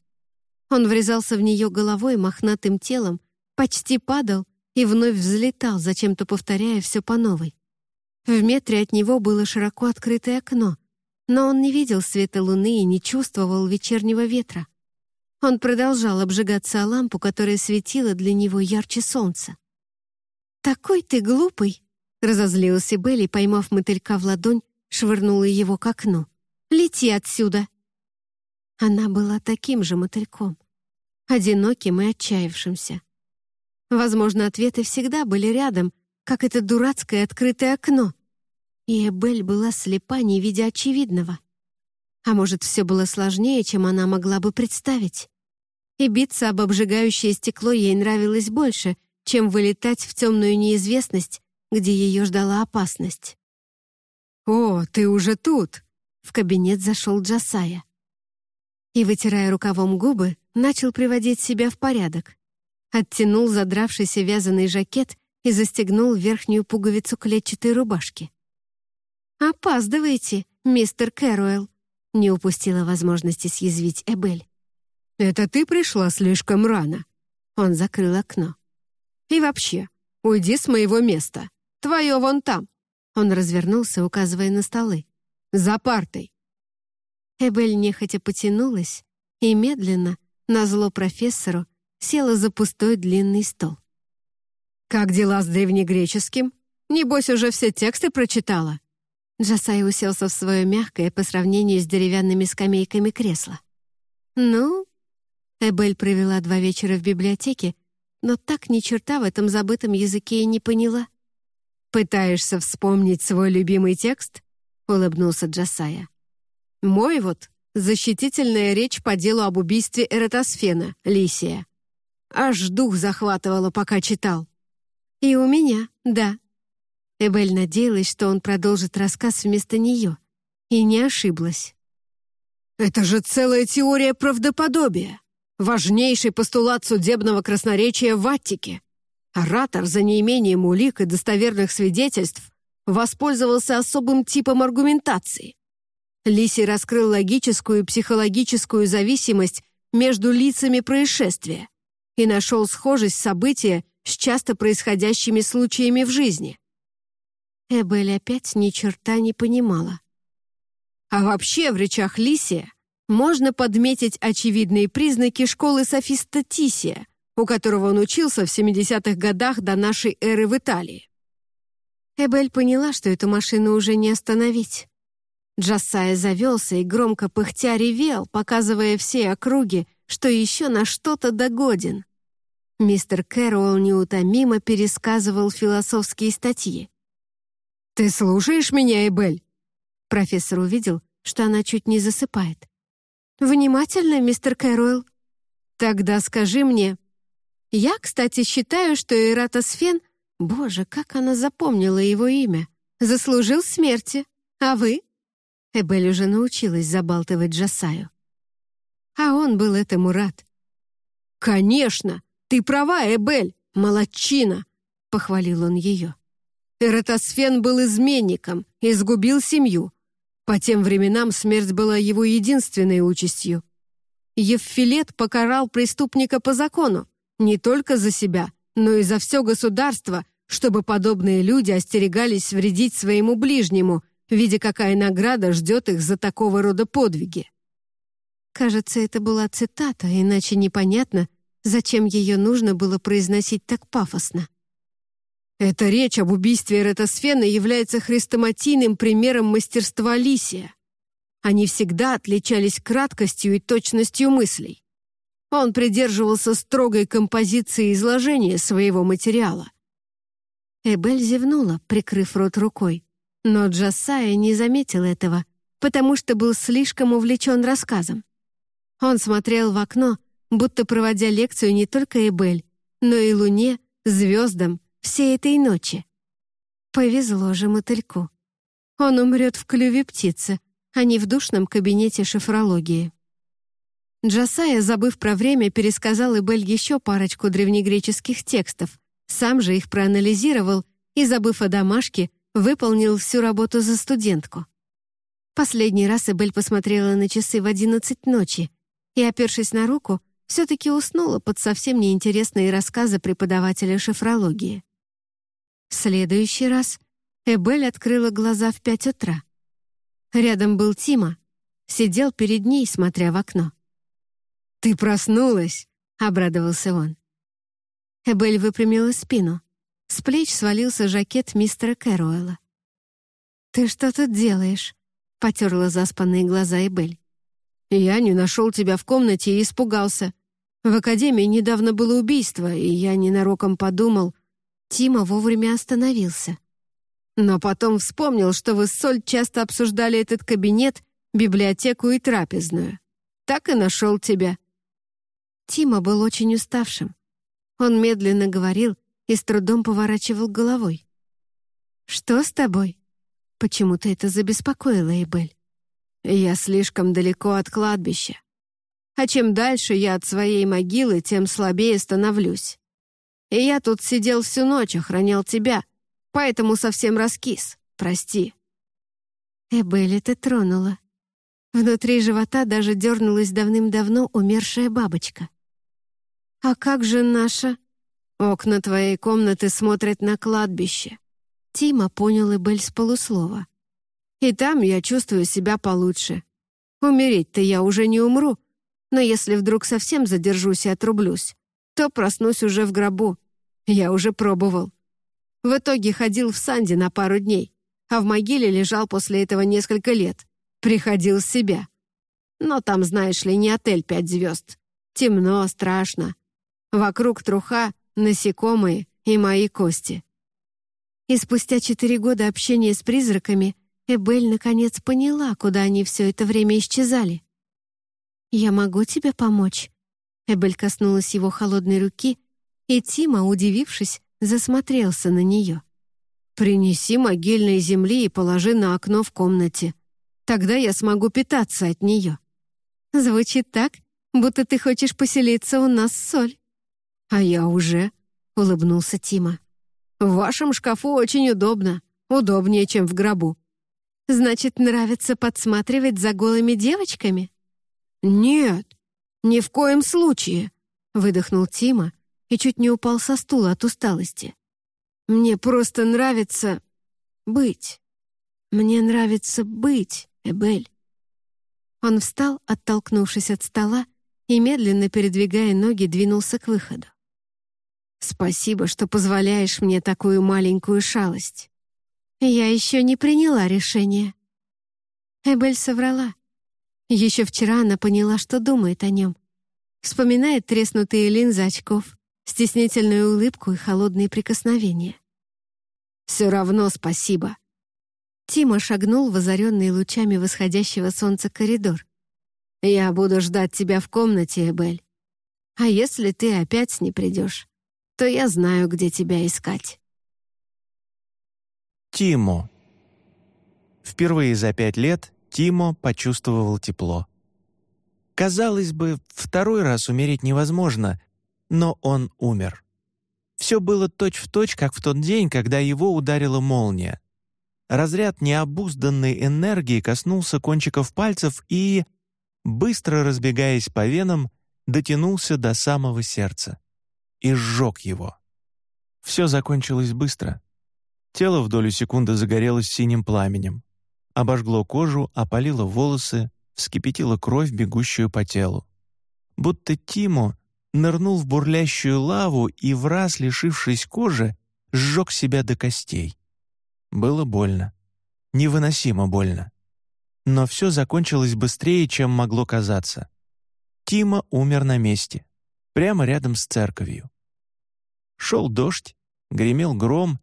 Он врезался в нее головой мохнатым телом, почти падал и вновь взлетал, зачем-то повторяя все по новой. В метре от него было широко открытое окно, но он не видел света луны и не чувствовал вечернего ветра. Он продолжал обжигаться о лампу, которая светила для него ярче солнца. «Такой ты глупый!» — разозлилась Белли, поймав мотылька в ладонь, швырнула его к окну. «Лети отсюда!» Она была таким же мотыльком, одиноким и отчаявшимся. Возможно, ответы всегда были рядом, как это дурацкое открытое окно. И Эбель была слепа, не видя очевидного. А может, все было сложнее, чем она могла бы представить. И биться об обжигающее стекло ей нравилось больше, чем вылетать в темную неизвестность, где ее ждала опасность. «О, ты уже тут!» — в кабинет зашел Джасая. И, вытирая рукавом губы, начал приводить себя в порядок. Оттянул задравшийся вязаный жакет и застегнул верхнюю пуговицу клетчатой рубашки. «Опаздываете, мистер Кэруэлл», — не упустила возможности съязвить Эбель. «Это ты пришла слишком рано». Он закрыл окно. «И вообще, уйди с моего места. Твое вон там». Он развернулся, указывая на столы. «За партой». Эбель нехотя потянулась и медленно, назло профессору, села за пустой длинный стол. «Как дела с древнегреческим? Небось, уже все тексты прочитала?» Джасай уселся в свое мягкое по сравнению с деревянными скамейками кресло. «Ну?» Эбель провела два вечера в библиотеке, но так ни черта в этом забытом языке и не поняла. «Пытаешься вспомнить свой любимый текст?» — улыбнулся Джасая. «Мой вот — защитительная речь по делу об убийстве Эратосфена, Лисия. Аж дух захватывало, пока читал. «И у меня, да». Эбель надеялась, что он продолжит рассказ вместо нее, и не ошиблась. «Это же целая теория правдоподобия, важнейший постулат судебного красноречия в Аттике. Оратор за неимением улик и достоверных свидетельств воспользовался особым типом аргументации. Лиси раскрыл логическую и психологическую зависимость между лицами происшествия и нашел схожесть события с часто происходящими случаями в жизни. Эбель опять ни черта не понимала. А вообще в речах Лисия можно подметить очевидные признаки школы софиста Тисия, у которого он учился в 70-х годах до нашей эры в Италии. Эбель поняла, что эту машину уже не остановить. Джассая завелся и громко пыхтя ревел, показывая все округи, что еще на что-то догоден. Мистер Кэрролл неутомимо пересказывал философские статьи. «Ты слушаешь меня, Эбель?» Профессор увидел, что она чуть не засыпает. «Внимательно, мистер Кэрролл. Тогда скажи мне...» «Я, кстати, считаю, что Эратосфен... Боже, как она запомнила его имя! Заслужил смерти. А вы?» Эбель уже научилась забалтывать Джасаю. А он был этому рад. «Конечно! «Ты права, Эбель, молодчина!» — похвалил он ее. Эратосфен был изменником и сгубил семью. По тем временам смерть была его единственной участью. Евфилет покарал преступника по закону, не только за себя, но и за все государство, чтобы подобные люди остерегались вредить своему ближнему, видя, какая награда ждет их за такого рода подвиги. Кажется, это была цитата, иначе непонятно, Зачем ее нужно было произносить так пафосно? Эта речь об убийстве Ретосфена является хрестоматийным примером мастерства Лисия. Они всегда отличались краткостью и точностью мыслей. Он придерживался строгой композиции изложения своего материала. Эбель зевнула, прикрыв рот рукой, но Джасая не заметил этого, потому что был слишком увлечен рассказом. Он смотрел в окно, будто проводя лекцию не только Эбель, но и Луне, звездам, всей этой ночи. Повезло же мотыльку. Он умрет в клюве птицы, а не в душном кабинете шифрологии. Джасая, забыв про время, пересказал Эбель еще парочку древнегреческих текстов, сам же их проанализировал и, забыв о домашке, выполнил всю работу за студентку. Последний раз Эбель посмотрела на часы в одиннадцать ночи и, опершись на руку, все-таки уснула под совсем неинтересные рассказы преподавателя шифрологии. В следующий раз Эбель открыла глаза в пять утра. Рядом был Тима, сидел перед ней, смотря в окно. «Ты проснулась!» — обрадовался он. Эбель выпрямила спину. С плеч свалился жакет мистера Кэруэлла. «Ты что тут делаешь?» — потерла заспанные глаза Эбель. «Я не нашел тебя в комнате и испугался. В академии недавно было убийство, и я ненароком подумал...» Тима вовремя остановился. Но потом вспомнил, что вы с Соль часто обсуждали этот кабинет, библиотеку и трапезную. Так и нашел тебя». Тима был очень уставшим. Он медленно говорил и с трудом поворачивал головой. «Что с тобой?» Почему-то это забеспокоило Эйбель. «Я слишком далеко от кладбища. А чем дальше я от своей могилы, тем слабее становлюсь. И я тут сидел всю ночь, охранял тебя, поэтому совсем раскис. Прости». Эбель это тронула. Внутри живота даже дернулась давным-давно умершая бабочка. «А как же наша...» «Окна твоей комнаты смотрят на кладбище». Тима понял Эбель с полуслова. «И там я чувствую себя получше. Умереть-то я уже не умру, но если вдруг совсем задержусь и отрублюсь, то проснусь уже в гробу. Я уже пробовал. В итоге ходил в Санди на пару дней, а в могиле лежал после этого несколько лет. Приходил в себя. Но там, знаешь ли, не отель пять звезд. Темно, страшно. Вокруг труха, насекомые и мои кости. И спустя четыре года общения с призраками Эбель наконец поняла, куда они все это время исчезали. «Я могу тебе помочь?» Эбель коснулась его холодной руки, и Тима, удивившись, засмотрелся на нее. «Принеси могильной земли и положи на окно в комнате. Тогда я смогу питаться от нее». «Звучит так, будто ты хочешь поселиться у нас, Соль». «А я уже», — улыбнулся Тима. «В вашем шкафу очень удобно. Удобнее, чем в гробу». «Значит, нравится подсматривать за голыми девочками?» «Нет, ни в коем случае», — выдохнул Тима и чуть не упал со стула от усталости. «Мне просто нравится быть. Мне нравится быть, Эбель». Он встал, оттолкнувшись от стола, и, медленно передвигая ноги, двинулся к выходу. Спасибо, что позволяешь мне такую маленькую шалость. Я еще не приняла решение. Эбель соврала. Еще вчера она поняла, что думает о нем. Вспоминает треснутые линзы очков, стеснительную улыбку и холодные прикосновения. «Все равно спасибо». Тима шагнул в озаренный лучами восходящего солнца коридор. «Я буду ждать тебя в комнате, Эбель. А если ты опять не придешь, то я знаю, где тебя искать». Тимо. Впервые за пять лет Тимо почувствовал тепло. Казалось бы, второй раз умереть невозможно, но он умер. Все было точь-в-точь, точь, как в тот день, когда его ударила молния. Разряд необузданной энергии коснулся кончиков пальцев и, быстро разбегаясь по венам, дотянулся до самого сердца и сжег его. Все закончилось быстро. Тело в долю секунды загорелось синим пламенем. Обожгло кожу, опалило волосы, вскипятило кровь, бегущую по телу. Будто Тимо нырнул в бурлящую лаву и, в раз лишившись кожи, сжег себя до костей. Было больно. Невыносимо больно. Но все закончилось быстрее, чем могло казаться. Тима умер на месте, прямо рядом с церковью. Шел дождь, гремел гром,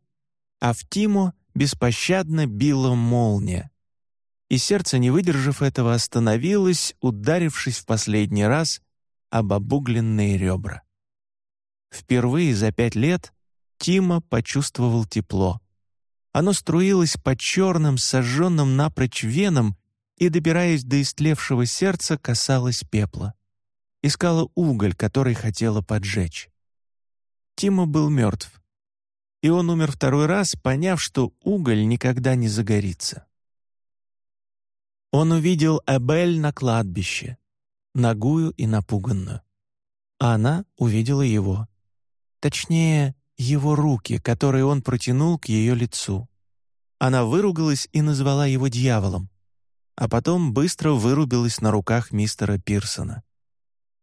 а в Тиму беспощадно била молния. И сердце, не выдержав этого, остановилось, ударившись в последний раз об обугленные ребра. Впервые за пять лет Тима почувствовал тепло. Оно струилось по черным, сожженным напрочь венам и, добираясь до истлевшего сердца, касалось пепла. Искала уголь, который хотела поджечь. Тима был мертв. И он умер второй раз, поняв, что уголь никогда не загорится. Он увидел Эбель на кладбище, нагую и напуганную. А она увидела его. Точнее, его руки, которые он протянул к ее лицу. Она выругалась и назвала его дьяволом, а потом быстро вырубилась на руках мистера Пирсона.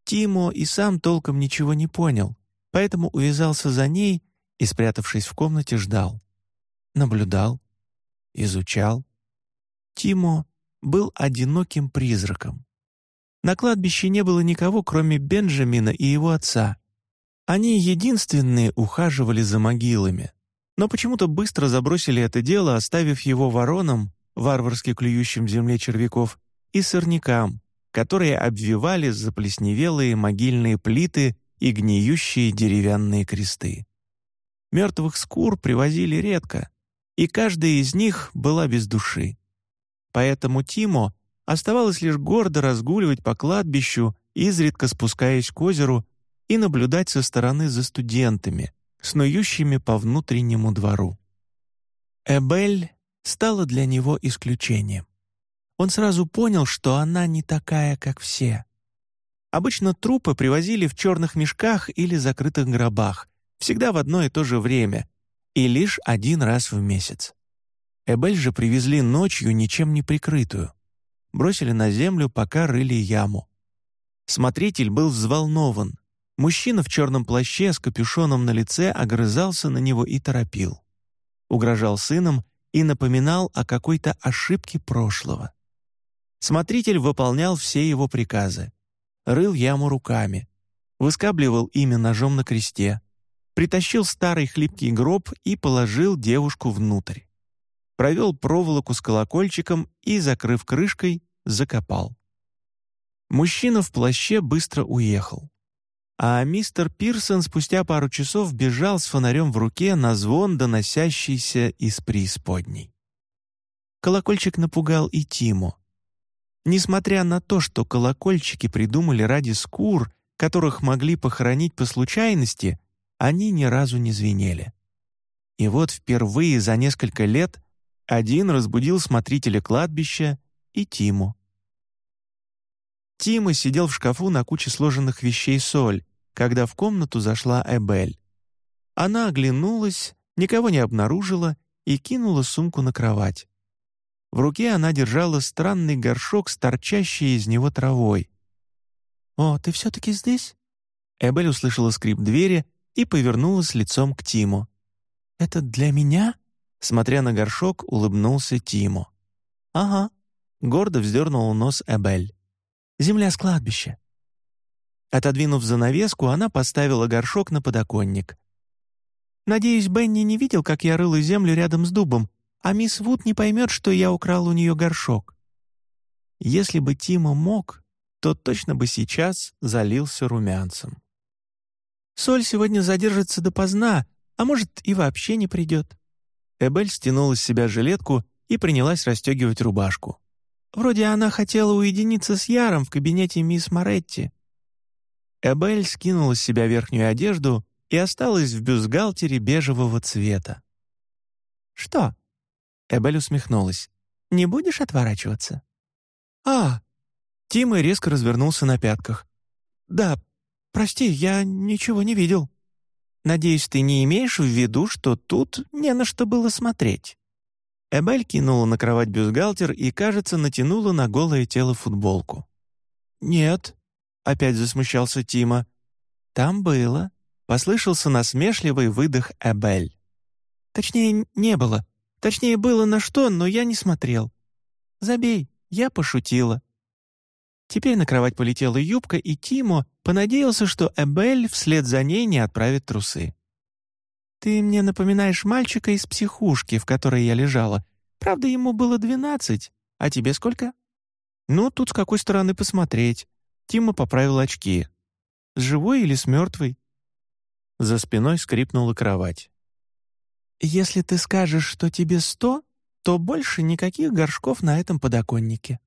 Тимо и сам толком ничего не понял, поэтому увязался за ней и, спрятавшись в комнате, ждал. Наблюдал, изучал. Тимо был одиноким призраком. На кладбище не было никого, кроме Бенджамина и его отца, они единственные ухаживали за могилами, но почему-то быстро забросили это дело, оставив его воронам, варварски клюющим земле червяков, и сорнякам, которые обвивали заплесневелые могильные плиты и гниющие деревянные кресты. Мертвых скур привозили редко, и каждая из них была без души. Поэтому Тимо оставалось лишь гордо разгуливать по кладбищу, изредка спускаясь к озеру и наблюдать со стороны за студентами, снующими по внутреннему двору. Эбель стала для него исключением. Он сразу понял, что она не такая, как все. Обычно трупы привозили в черных мешках или закрытых гробах, всегда в одно и то же время, и лишь один раз в месяц. Эбель же привезли ночью, ничем не прикрытую. Бросили на землю, пока рыли яму. Смотритель был взволнован, Мужчина в черном плаще с капюшоном на лице огрызался на него и торопил. Угрожал сыном и напоминал о какой-то ошибке прошлого. Смотритель выполнял все его приказы. Рыл яму руками, выскабливал имя ножом на кресте, притащил старый хлипкий гроб и положил девушку внутрь. Провел проволоку с колокольчиком и, закрыв крышкой, закопал. Мужчина в плаще быстро уехал а мистер Пирсон спустя пару часов бежал с фонарем в руке на звон, доносящийся из преисподней. Колокольчик напугал и Тиму. Несмотря на то, что колокольчики придумали ради скур, которых могли похоронить по случайности, они ни разу не звенели. И вот впервые за несколько лет один разбудил смотрителя кладбища и Тиму. Тима сидел в шкафу на куче сложенных вещей соль, когда в комнату зашла Эбель. Она оглянулась, никого не обнаружила и кинула сумку на кровать. В руке она держала странный горшок с торчащей из него травой. «О, ты все-таки здесь?» Эбель услышала скрип двери и повернулась лицом к Тиму. «Это для меня?» Смотря на горшок, улыбнулся Тиму. «Ага», — гордо вздернула нос Эбель земля с кладбища». Отодвинув занавеску, она поставила горшок на подоконник. «Надеюсь, Бенни не видел, как я рыла землю рядом с дубом, а мисс Вуд не поймет, что я украл у нее горшок». Если бы Тима мог, то точно бы сейчас залился румянцем. «Соль сегодня задержится допоздна, а может, и вообще не придет». Эбель стянула с себя жилетку и принялась расстегивать рубашку. Вроде она хотела уединиться с Яром в кабинете мисс Моретти». Эбель скинула с себя верхнюю одежду и осталась в бюстгальтере бежевого цвета. «Что?» Эбель усмехнулась. «Не будешь отворачиваться?» «А!» Тима резко развернулся на пятках. «Да, прости, я ничего не видел». «Надеюсь, ты не имеешь в виду, что тут не на что было смотреть?» Эбель кинула на кровать бюстгальтер и, кажется, натянула на голое тело футболку. «Нет», — опять засмущался Тима. «Там было», — послышался насмешливый выдох Эбель. Точнее, не было. Точнее, было на что, но я не смотрел. Забей, я пошутила». Теперь на кровать полетела юбка, и Тимо понадеялся, что Эбель вслед за ней не отправит трусы. «Ты мне напоминаешь мальчика из психушки, в которой я лежала. Правда, ему было двенадцать. А тебе сколько?» «Ну, тут с какой стороны посмотреть». Тима поправил очки. «С живой или с мертвой?» За спиной скрипнула кровать. «Если ты скажешь, что тебе сто, то больше никаких горшков на этом подоконнике».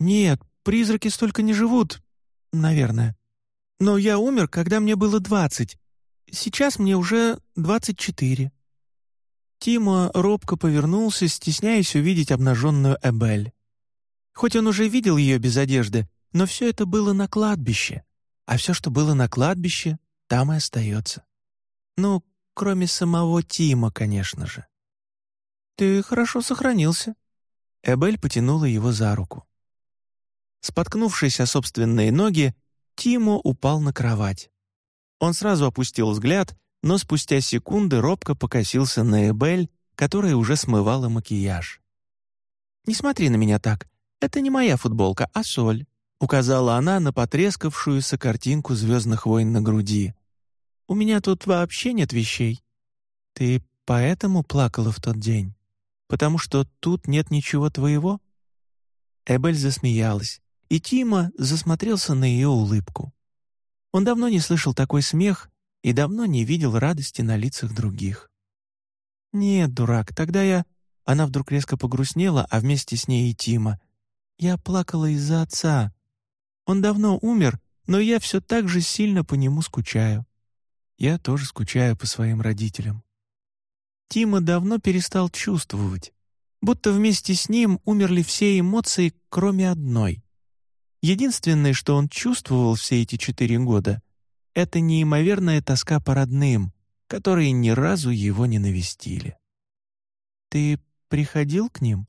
«Нет, призраки столько не живут, наверное. Но я умер, когда мне было двадцать. Сейчас мне уже двадцать четыре». Тима робко повернулся, стесняясь увидеть обнаженную Эбель. Хоть он уже видел ее без одежды, но все это было на кладбище. А все, что было на кладбище, там и остается. Ну, кроме самого Тима, конечно же. «Ты хорошо сохранился». Эбель потянула его за руку. Споткнувшись о собственные ноги, Тимо упал на кровать. Он сразу опустил взгляд но спустя секунды робко покосился на Эбель, которая уже смывала макияж. «Не смотри на меня так. Это не моя футболка, а соль», — указала она на потрескавшуюся картинку «Звездных войн» на груди. «У меня тут вообще нет вещей». «Ты поэтому плакала в тот день? Потому что тут нет ничего твоего?» Эбель засмеялась, и Тима засмотрелся на ее улыбку. Он давно не слышал такой смех и давно не видел радости на лицах других. «Нет, дурак, тогда я...» Она вдруг резко погрустнела, а вместе с ней и Тима. «Я плакала из-за отца. Он давно умер, но я все так же сильно по нему скучаю. Я тоже скучаю по своим родителям». Тима давно перестал чувствовать, будто вместе с ним умерли все эмоции, кроме одной. Единственное, что он чувствовал все эти четыре года — это неимоверная тоска по родным, которые ни разу его не навестили. «Ты приходил к ним?»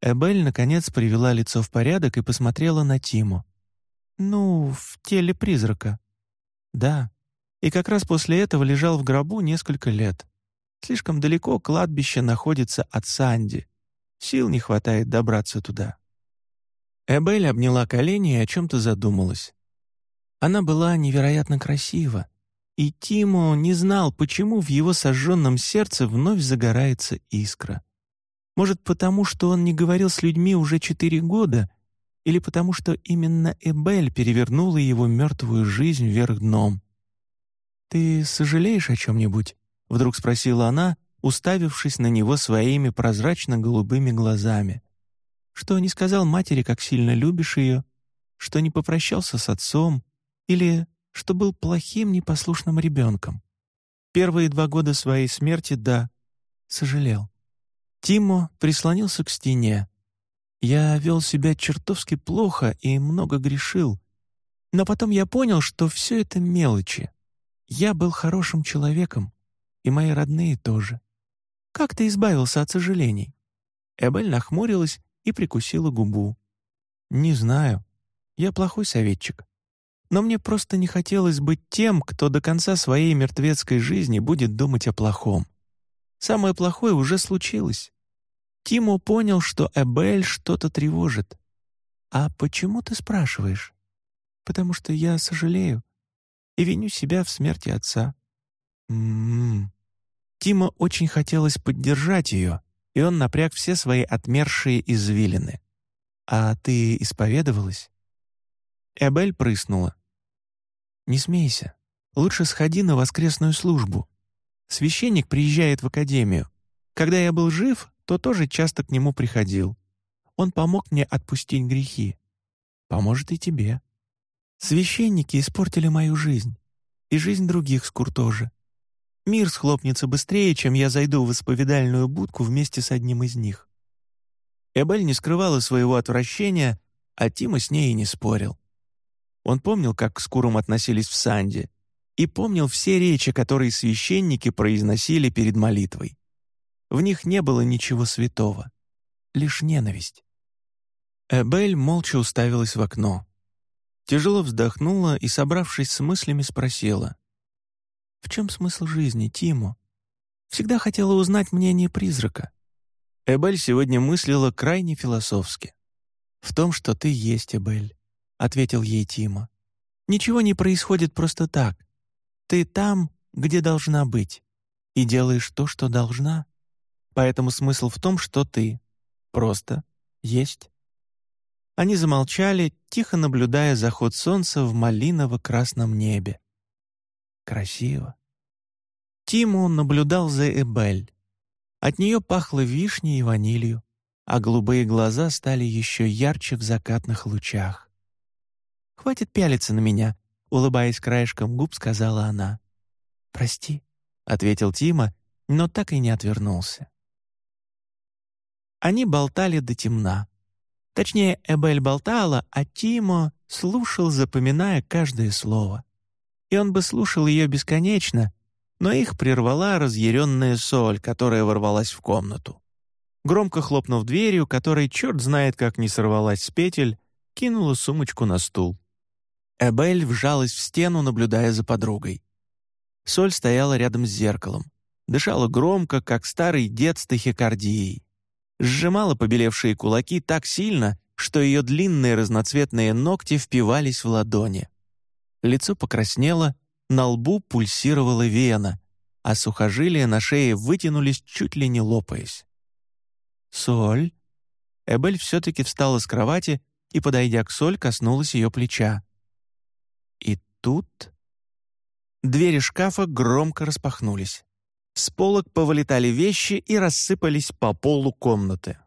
Эбель, наконец, привела лицо в порядок и посмотрела на Тиму. «Ну, в теле призрака». «Да. И как раз после этого лежал в гробу несколько лет. Слишком далеко кладбище находится от Санди. Сил не хватает добраться туда». Эбель обняла колени и о чем-то задумалась. Она была невероятно красива, и Тимо не знал, почему в его сожженном сердце вновь загорается искра. Может, потому что он не говорил с людьми уже четыре года, или потому что именно Эбель перевернула его мертвую жизнь вверх дном. «Ты сожалеешь о чем-нибудь?» — вдруг спросила она, уставившись на него своими прозрачно-голубыми глазами. «Что не сказал матери, как сильно любишь ее? Что не попрощался с отцом? Или что был плохим непослушным ребенком. Первые два года своей смерти, да, сожалел. Тимо прислонился к стене. Я вел себя чертовски плохо и много грешил. Но потом я понял, что все это мелочи. Я был хорошим человеком, и мои родные тоже. Как ты избавился от сожалений?» Эбель нахмурилась и прикусила губу. «Не знаю. Я плохой советчик но мне просто не хотелось быть тем, кто до конца своей мертвецкой жизни будет думать о плохом. Самое плохое уже случилось. Тимо понял, что Эбель что-то тревожит. «А почему ты спрашиваешь?» «Потому что я сожалею и виню себя в смерти отца». «М-м-м». Тима очень хотелось поддержать ее, и он напряг все свои отмершие извилины. «А ты исповедовалась?» Эбель прыснула. «Не смейся. Лучше сходи на воскресную службу. Священник приезжает в академию. Когда я был жив, то тоже часто к нему приходил. Он помог мне отпустить грехи. Поможет и тебе. Священники испортили мою жизнь. И жизнь других скур тоже. Мир схлопнется быстрее, чем я зайду в исповедальную будку вместе с одним из них». Эбель не скрывала своего отвращения, а Тима с ней и не спорил. Он помнил, как к скурам относились в Санде, и помнил все речи, которые священники произносили перед молитвой. В них не было ничего святого, лишь ненависть. Эбель молча уставилась в окно. Тяжело вздохнула и, собравшись с мыслями, спросила. «В чем смысл жизни, Тимо? Всегда хотела узнать мнение призрака». Эбель сегодня мыслила крайне философски. «В том, что ты есть, Эбель», — ответил ей Тима. «Ничего не происходит просто так. Ты там, где должна быть, и делаешь то, что должна. Поэтому смысл в том, что ты просто есть». Они замолчали, тихо наблюдая заход солнца в малиново-красном небе. Красиво. Тиму наблюдал за Эбель. От нее пахло вишней и ванилью, а голубые глаза стали еще ярче в закатных лучах. «Хватит пялиться на меня», — улыбаясь краешком губ, сказала она. «Прости», — ответил Тима, но так и не отвернулся. Они болтали до темна. Точнее, Эбель болтала, а Тимо слушал, запоминая каждое слово. И он бы слушал ее бесконечно, но их прервала разъяренная соль, которая ворвалась в комнату. Громко хлопнув дверью, которой черт знает как не сорвалась с петель, кинула сумочку на стул. Эбель вжалась в стену, наблюдая за подругой. Соль стояла рядом с зеркалом. Дышала громко, как старый дед с тахикардией сжимала побелевшие кулаки так сильно, что ее длинные разноцветные ногти впивались в ладони. Лицо покраснело, на лбу пульсировала вена, а сухожилия на шее вытянулись, чуть ли не лопаясь. «Соль?» Эбель все-таки встала с кровати и, подойдя к Соль, коснулась ее плеча. И тут... Двери шкафа громко распахнулись. С полок повылетали вещи и рассыпались по полу комнаты.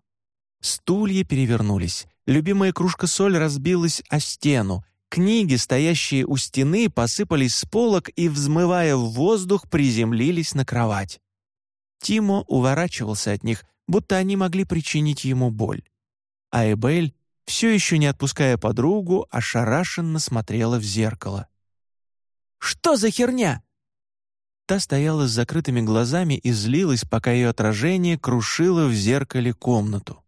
Стулья перевернулись, любимая кружка соль разбилась о стену, книги, стоящие у стены, посыпались с полок и, взмывая в воздух, приземлились на кровать. Тимо уворачивался от них, будто они могли причинить ему боль. А Эбель, все еще не отпуская подругу, ошарашенно смотрела в зеркало. «Что за херня?» Та стояла с закрытыми глазами и злилась, пока ее отражение крушило в зеркале комнату.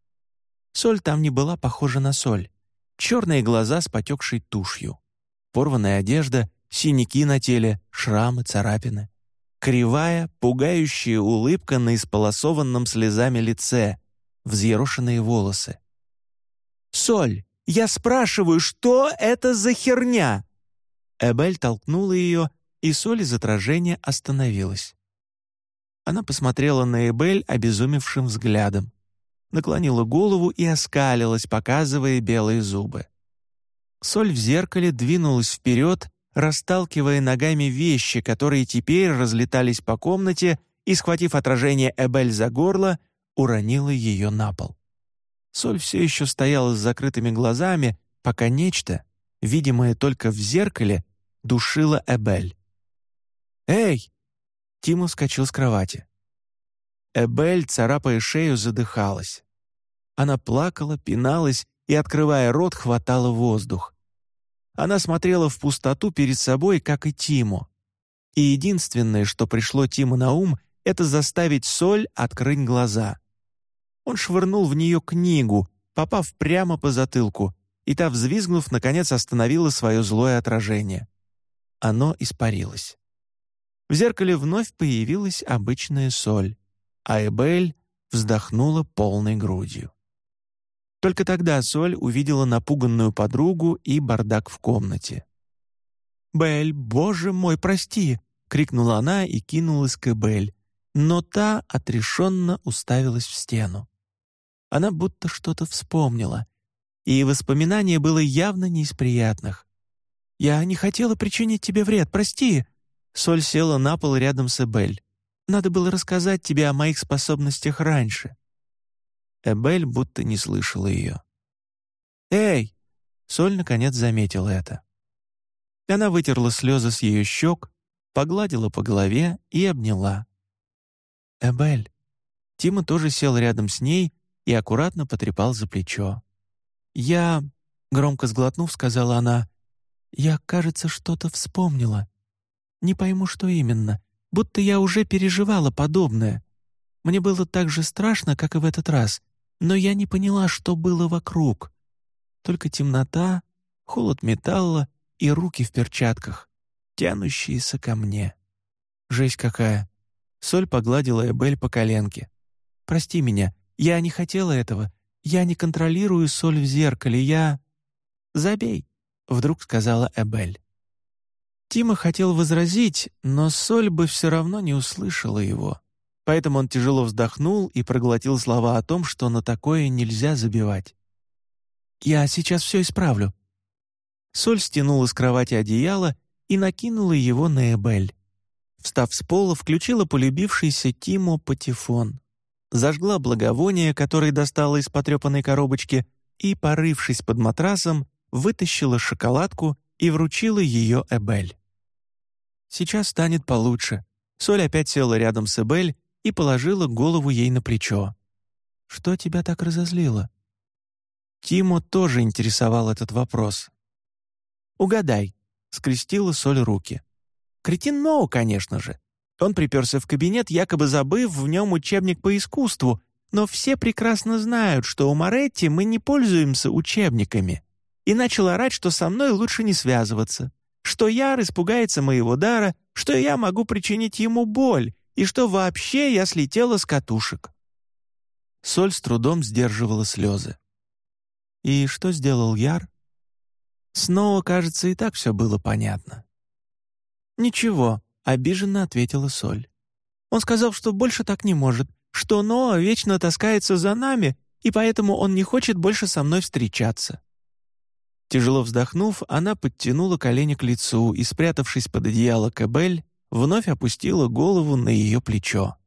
Соль там не была похожа на соль. Черные глаза с потекшей тушью. Порванная одежда, синяки на теле, шрамы, царапины. Кривая, пугающая улыбка на исполосованном слезами лице, взъерошенные волосы. «Соль, я спрашиваю, что это за херня?» Эбель толкнула ее, и соль из отражения остановилась. Она посмотрела на Эбель обезумевшим взглядом, наклонила голову и оскалилась, показывая белые зубы. Соль в зеркале двинулась вперед, расталкивая ногами вещи, которые теперь разлетались по комнате и, схватив отражение Эбель за горло, уронила ее на пол. Соль все еще стояла с закрытыми глазами, пока нечто, видимое только в зеркале, душило Эбель. «Эй!» Тима вскочил с кровати. Эбель, царапая шею, задыхалась. Она плакала, пиналась и, открывая рот, хватала воздух. Она смотрела в пустоту перед собой, как и Тиму. И единственное, что пришло Тиму на ум, это заставить Соль открыть глаза. Он швырнул в нее книгу, попав прямо по затылку, и та, взвизгнув, наконец остановила свое злое отражение. Оно испарилось. В зеркале вновь появилась обычная соль, а вздохнула полной грудью. Только тогда Соль увидела напуганную подругу и бардак в комнате. «Бель, боже мой, прости!» — крикнула она и кинулась к Эбель, но та отрешенно уставилась в стену. Она будто что-то вспомнила, и воспоминание было явно не из приятных. «Я не хотела причинить тебе вред, прости!» Соль села на пол рядом с Эбель. «Надо было рассказать тебе о моих способностях раньше». Эбель будто не слышала ее. «Эй!» Соль наконец заметила это. Она вытерла слезы с ее щек, погладила по голове и обняла. «Эбель». Тима тоже сел рядом с ней и аккуратно потрепал за плечо. «Я...» — громко сглотнув, сказала она. «Я, кажется, что-то вспомнила. Не пойму, что именно. Будто я уже переживала подобное. Мне было так же страшно, как и в этот раз, но я не поняла, что было вокруг. Только темнота, холод металла и руки в перчатках, тянущиеся ко мне. Жесть какая. Соль погладила Эбель по коленке. «Прости меня, я не хотела этого. Я не контролирую соль в зеркале, я...» «Забей», — вдруг сказала Эбель. Тима хотел возразить, но Соль бы все равно не услышала его. Поэтому он тяжело вздохнул и проглотил слова о том, что на такое нельзя забивать. «Я сейчас все исправлю». Соль стянула с кровати одеяло и накинула его на Эбель. Встав с пола, включила полюбившийся Тиму патефон. Зажгла благовоние, которое достала из потрепанной коробочки, и, порывшись под матрасом, вытащила шоколадку и вручила ее Эбель. «Сейчас станет получше». Соль опять села рядом с Эбель и положила голову ей на плечо. «Что тебя так разозлило?» Тимо тоже интересовал этот вопрос. «Угадай», — скрестила Соль руки. «Кретин Ноу, конечно же. Он приперся в кабинет, якобы забыв в нем учебник по искусству, но все прекрасно знают, что у Моретти мы не пользуемся учебниками. И начал орать, что со мной лучше не связываться, что Яр испугается моего дара, что я могу причинить ему боль, и что вообще я слетела с катушек». Соль с трудом сдерживала слезы. «И что сделал Яр?» Снова, кажется, и так все было понятно. «Ничего», — обиженно ответила Соль. «Он сказал, что больше так не может, что Ноа вечно таскается за нами, и поэтому он не хочет больше со мной встречаться». Тяжело вздохнув, она подтянула колени к лицу и, спрятавшись под одеяло Кэбель, вновь опустила голову на ее плечо.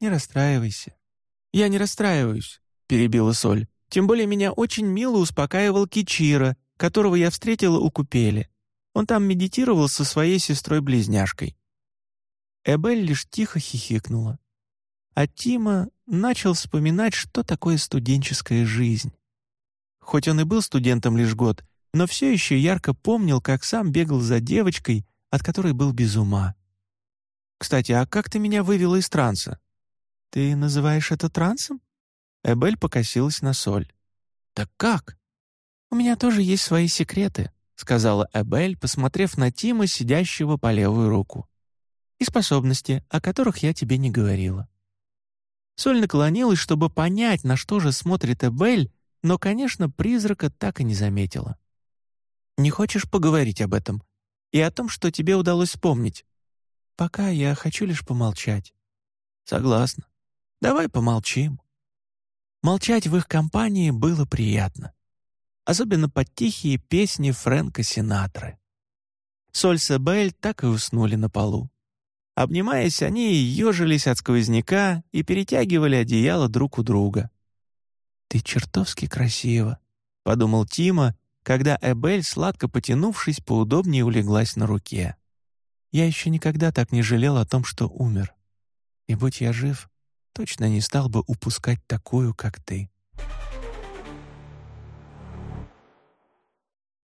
«Не расстраивайся». «Я не расстраиваюсь», — перебила Соль. «Тем более меня очень мило успокаивал Кичира, которого я встретила у купели. Он там медитировал со своей сестрой-близняшкой». Эбель лишь тихо хихикнула. А Тима начал вспоминать, что такое студенческая жизнь. Хоть он и был студентом лишь год, но все еще ярко помнил, как сам бегал за девочкой, от которой был без ума. «Кстати, а как ты меня вывела из транса?» «Ты называешь это трансом?» Эбель покосилась на соль. «Так как?» «У меня тоже есть свои секреты», — сказала Эбель, посмотрев на Тима, сидящего по левую руку. «И способности, о которых я тебе не говорила». Соль наклонилась, чтобы понять, на что же смотрит Эбель, но, конечно, призрака так и не заметила. «Не хочешь поговорить об этом? И о том, что тебе удалось вспомнить?» «Пока я хочу лишь помолчать». «Согласна. Давай помолчим». Молчать в их компании было приятно. Особенно под тихие песни Фрэнка Синатры. Соль с Эбель так и уснули на полу. Обнимаясь, они ежились от сквозняка и перетягивали одеяло друг у друга. «Ты чертовски красива», — подумал Тима, когда Эбель, сладко потянувшись, поудобнее улеглась на руке. «Я еще никогда так не жалел о том, что умер. И будь я жив, точно не стал бы упускать такую, как ты».